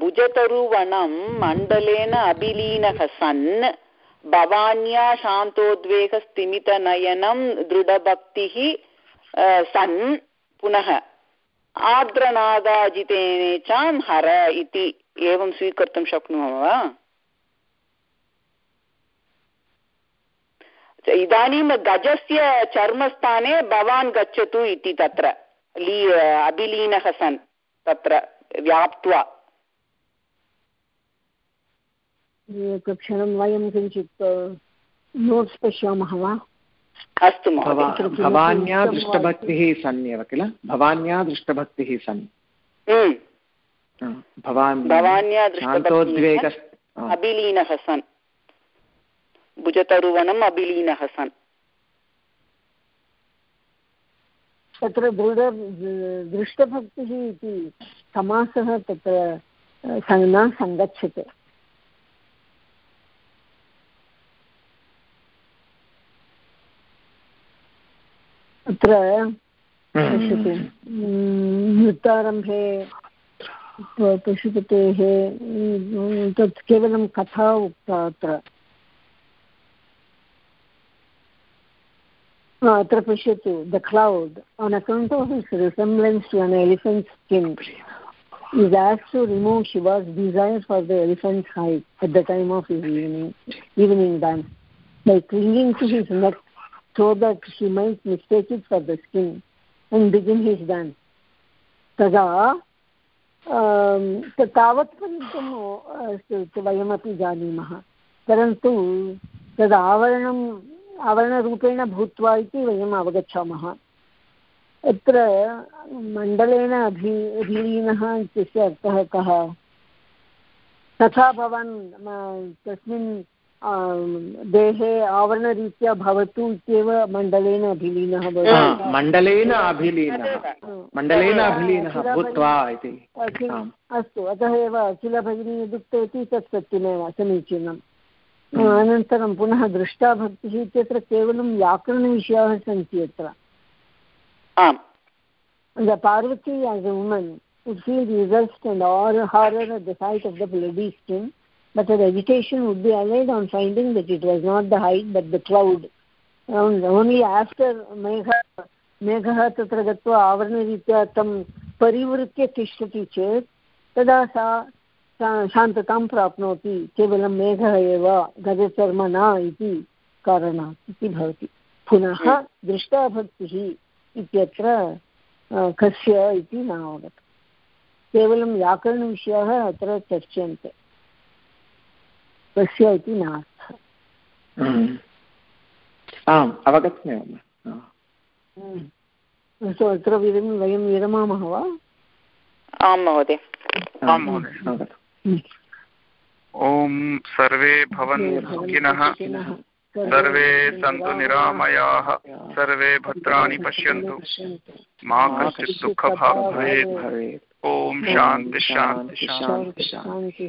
E: भुजतरुवनं मण्डलेन अभिलीनः सन् भवान्या शान्तोद्वेगस्तिमितनयनं दृढभक्तिः सन् पुनः आर्द्रनादाजितेने चां हर इति एवं स्वीकर्तुं शक्नुमः वा इदानीं गजस्य चर्मस्थाने भवान् गच्छतु इति
B: तत्र ली
E: अभिलीनः सन् तत्र व्याप्त्वा
B: एकक्षणं वयं किञ्चित् नोट्स् पश्यामः वा
C: अस्तु भवान्या दृष्टभक्तिः किल भवान्या दृष्टभक्तिः सन् हम्म। भवान् भवान्या
E: अभिलीनः सन् भुजतरुवनम् अभिलीनः सन्
B: तत्र दृढ दृष्टभक्तिः इति समासः तत्र न सङ्गच्छते अत्र हम्म। पश्यतु हम्म, नृत्तारम्भे पशुपतेः हम्म, तत् केवलं कथा उक्ता अत्र अत्र पश्यतु the cloud on account of his resemblance to an elephant skin is asked to remove was designed for the elephant's hide at the time of his evening, evening dance by clinging to his neck so that she might mistake it for the skin and begin his dance. तदा तावत् वयमपि जानीमः परन्तु तद् आवरणं आवरणरूपेण भूत्वा इति वयम् अवगच्छामः अत्र मण्डलेन अभि अभिलीनः इत्यस्य अर्थः कः तथा भवान् तस्मिन् देहे आवरणरीत्या भवतु इत्येव मण्डलेन अभिलीनः मण्डलेन मण्डलेन अभिलीनः भूत्वा इति अस्तु अतः एव अखिलभगिनी यदुक्तवती तत् सत्यमेव समीचीनम् अनन्तरं पुनः दृष्टा भक्तिः इत्यत्र केवलं व्याकरणविषयाः सन्ति अत्र मेघ मेघः तत्र गत्वा आवरणरीत्या तं परिवृत्य तिष्ठति चेत् तदा सा शान्ततां प्राप्नोति केवलं मेघः एव गजचर्म न इति कारणात् इति भवति पुनः दृष्टा भक्तिः इत्यत्र कस्य इति न अवगतं केवलं व्याकरणविषयाः अत्र चर्च्यन्ते कस्य इति
C: नास्ति *coughs* आम् अवगच्छामि
B: अस्तु अत्र विरम वयं विरमामः वा आं महोदय आं
A: महोदय ॐ सर्वे भवन्तुखिनः सर्वे सन्तु निरामयाः सर्वे भद्राणि पश्यन्तु मा कश्चित् दुःखभाग् भवेत् ॐ शान्ति शान्ति
B: शान्ति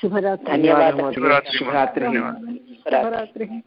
B: शुभरात्रि
C: धन्यवादः शुभरात्रि शुभरात्रिः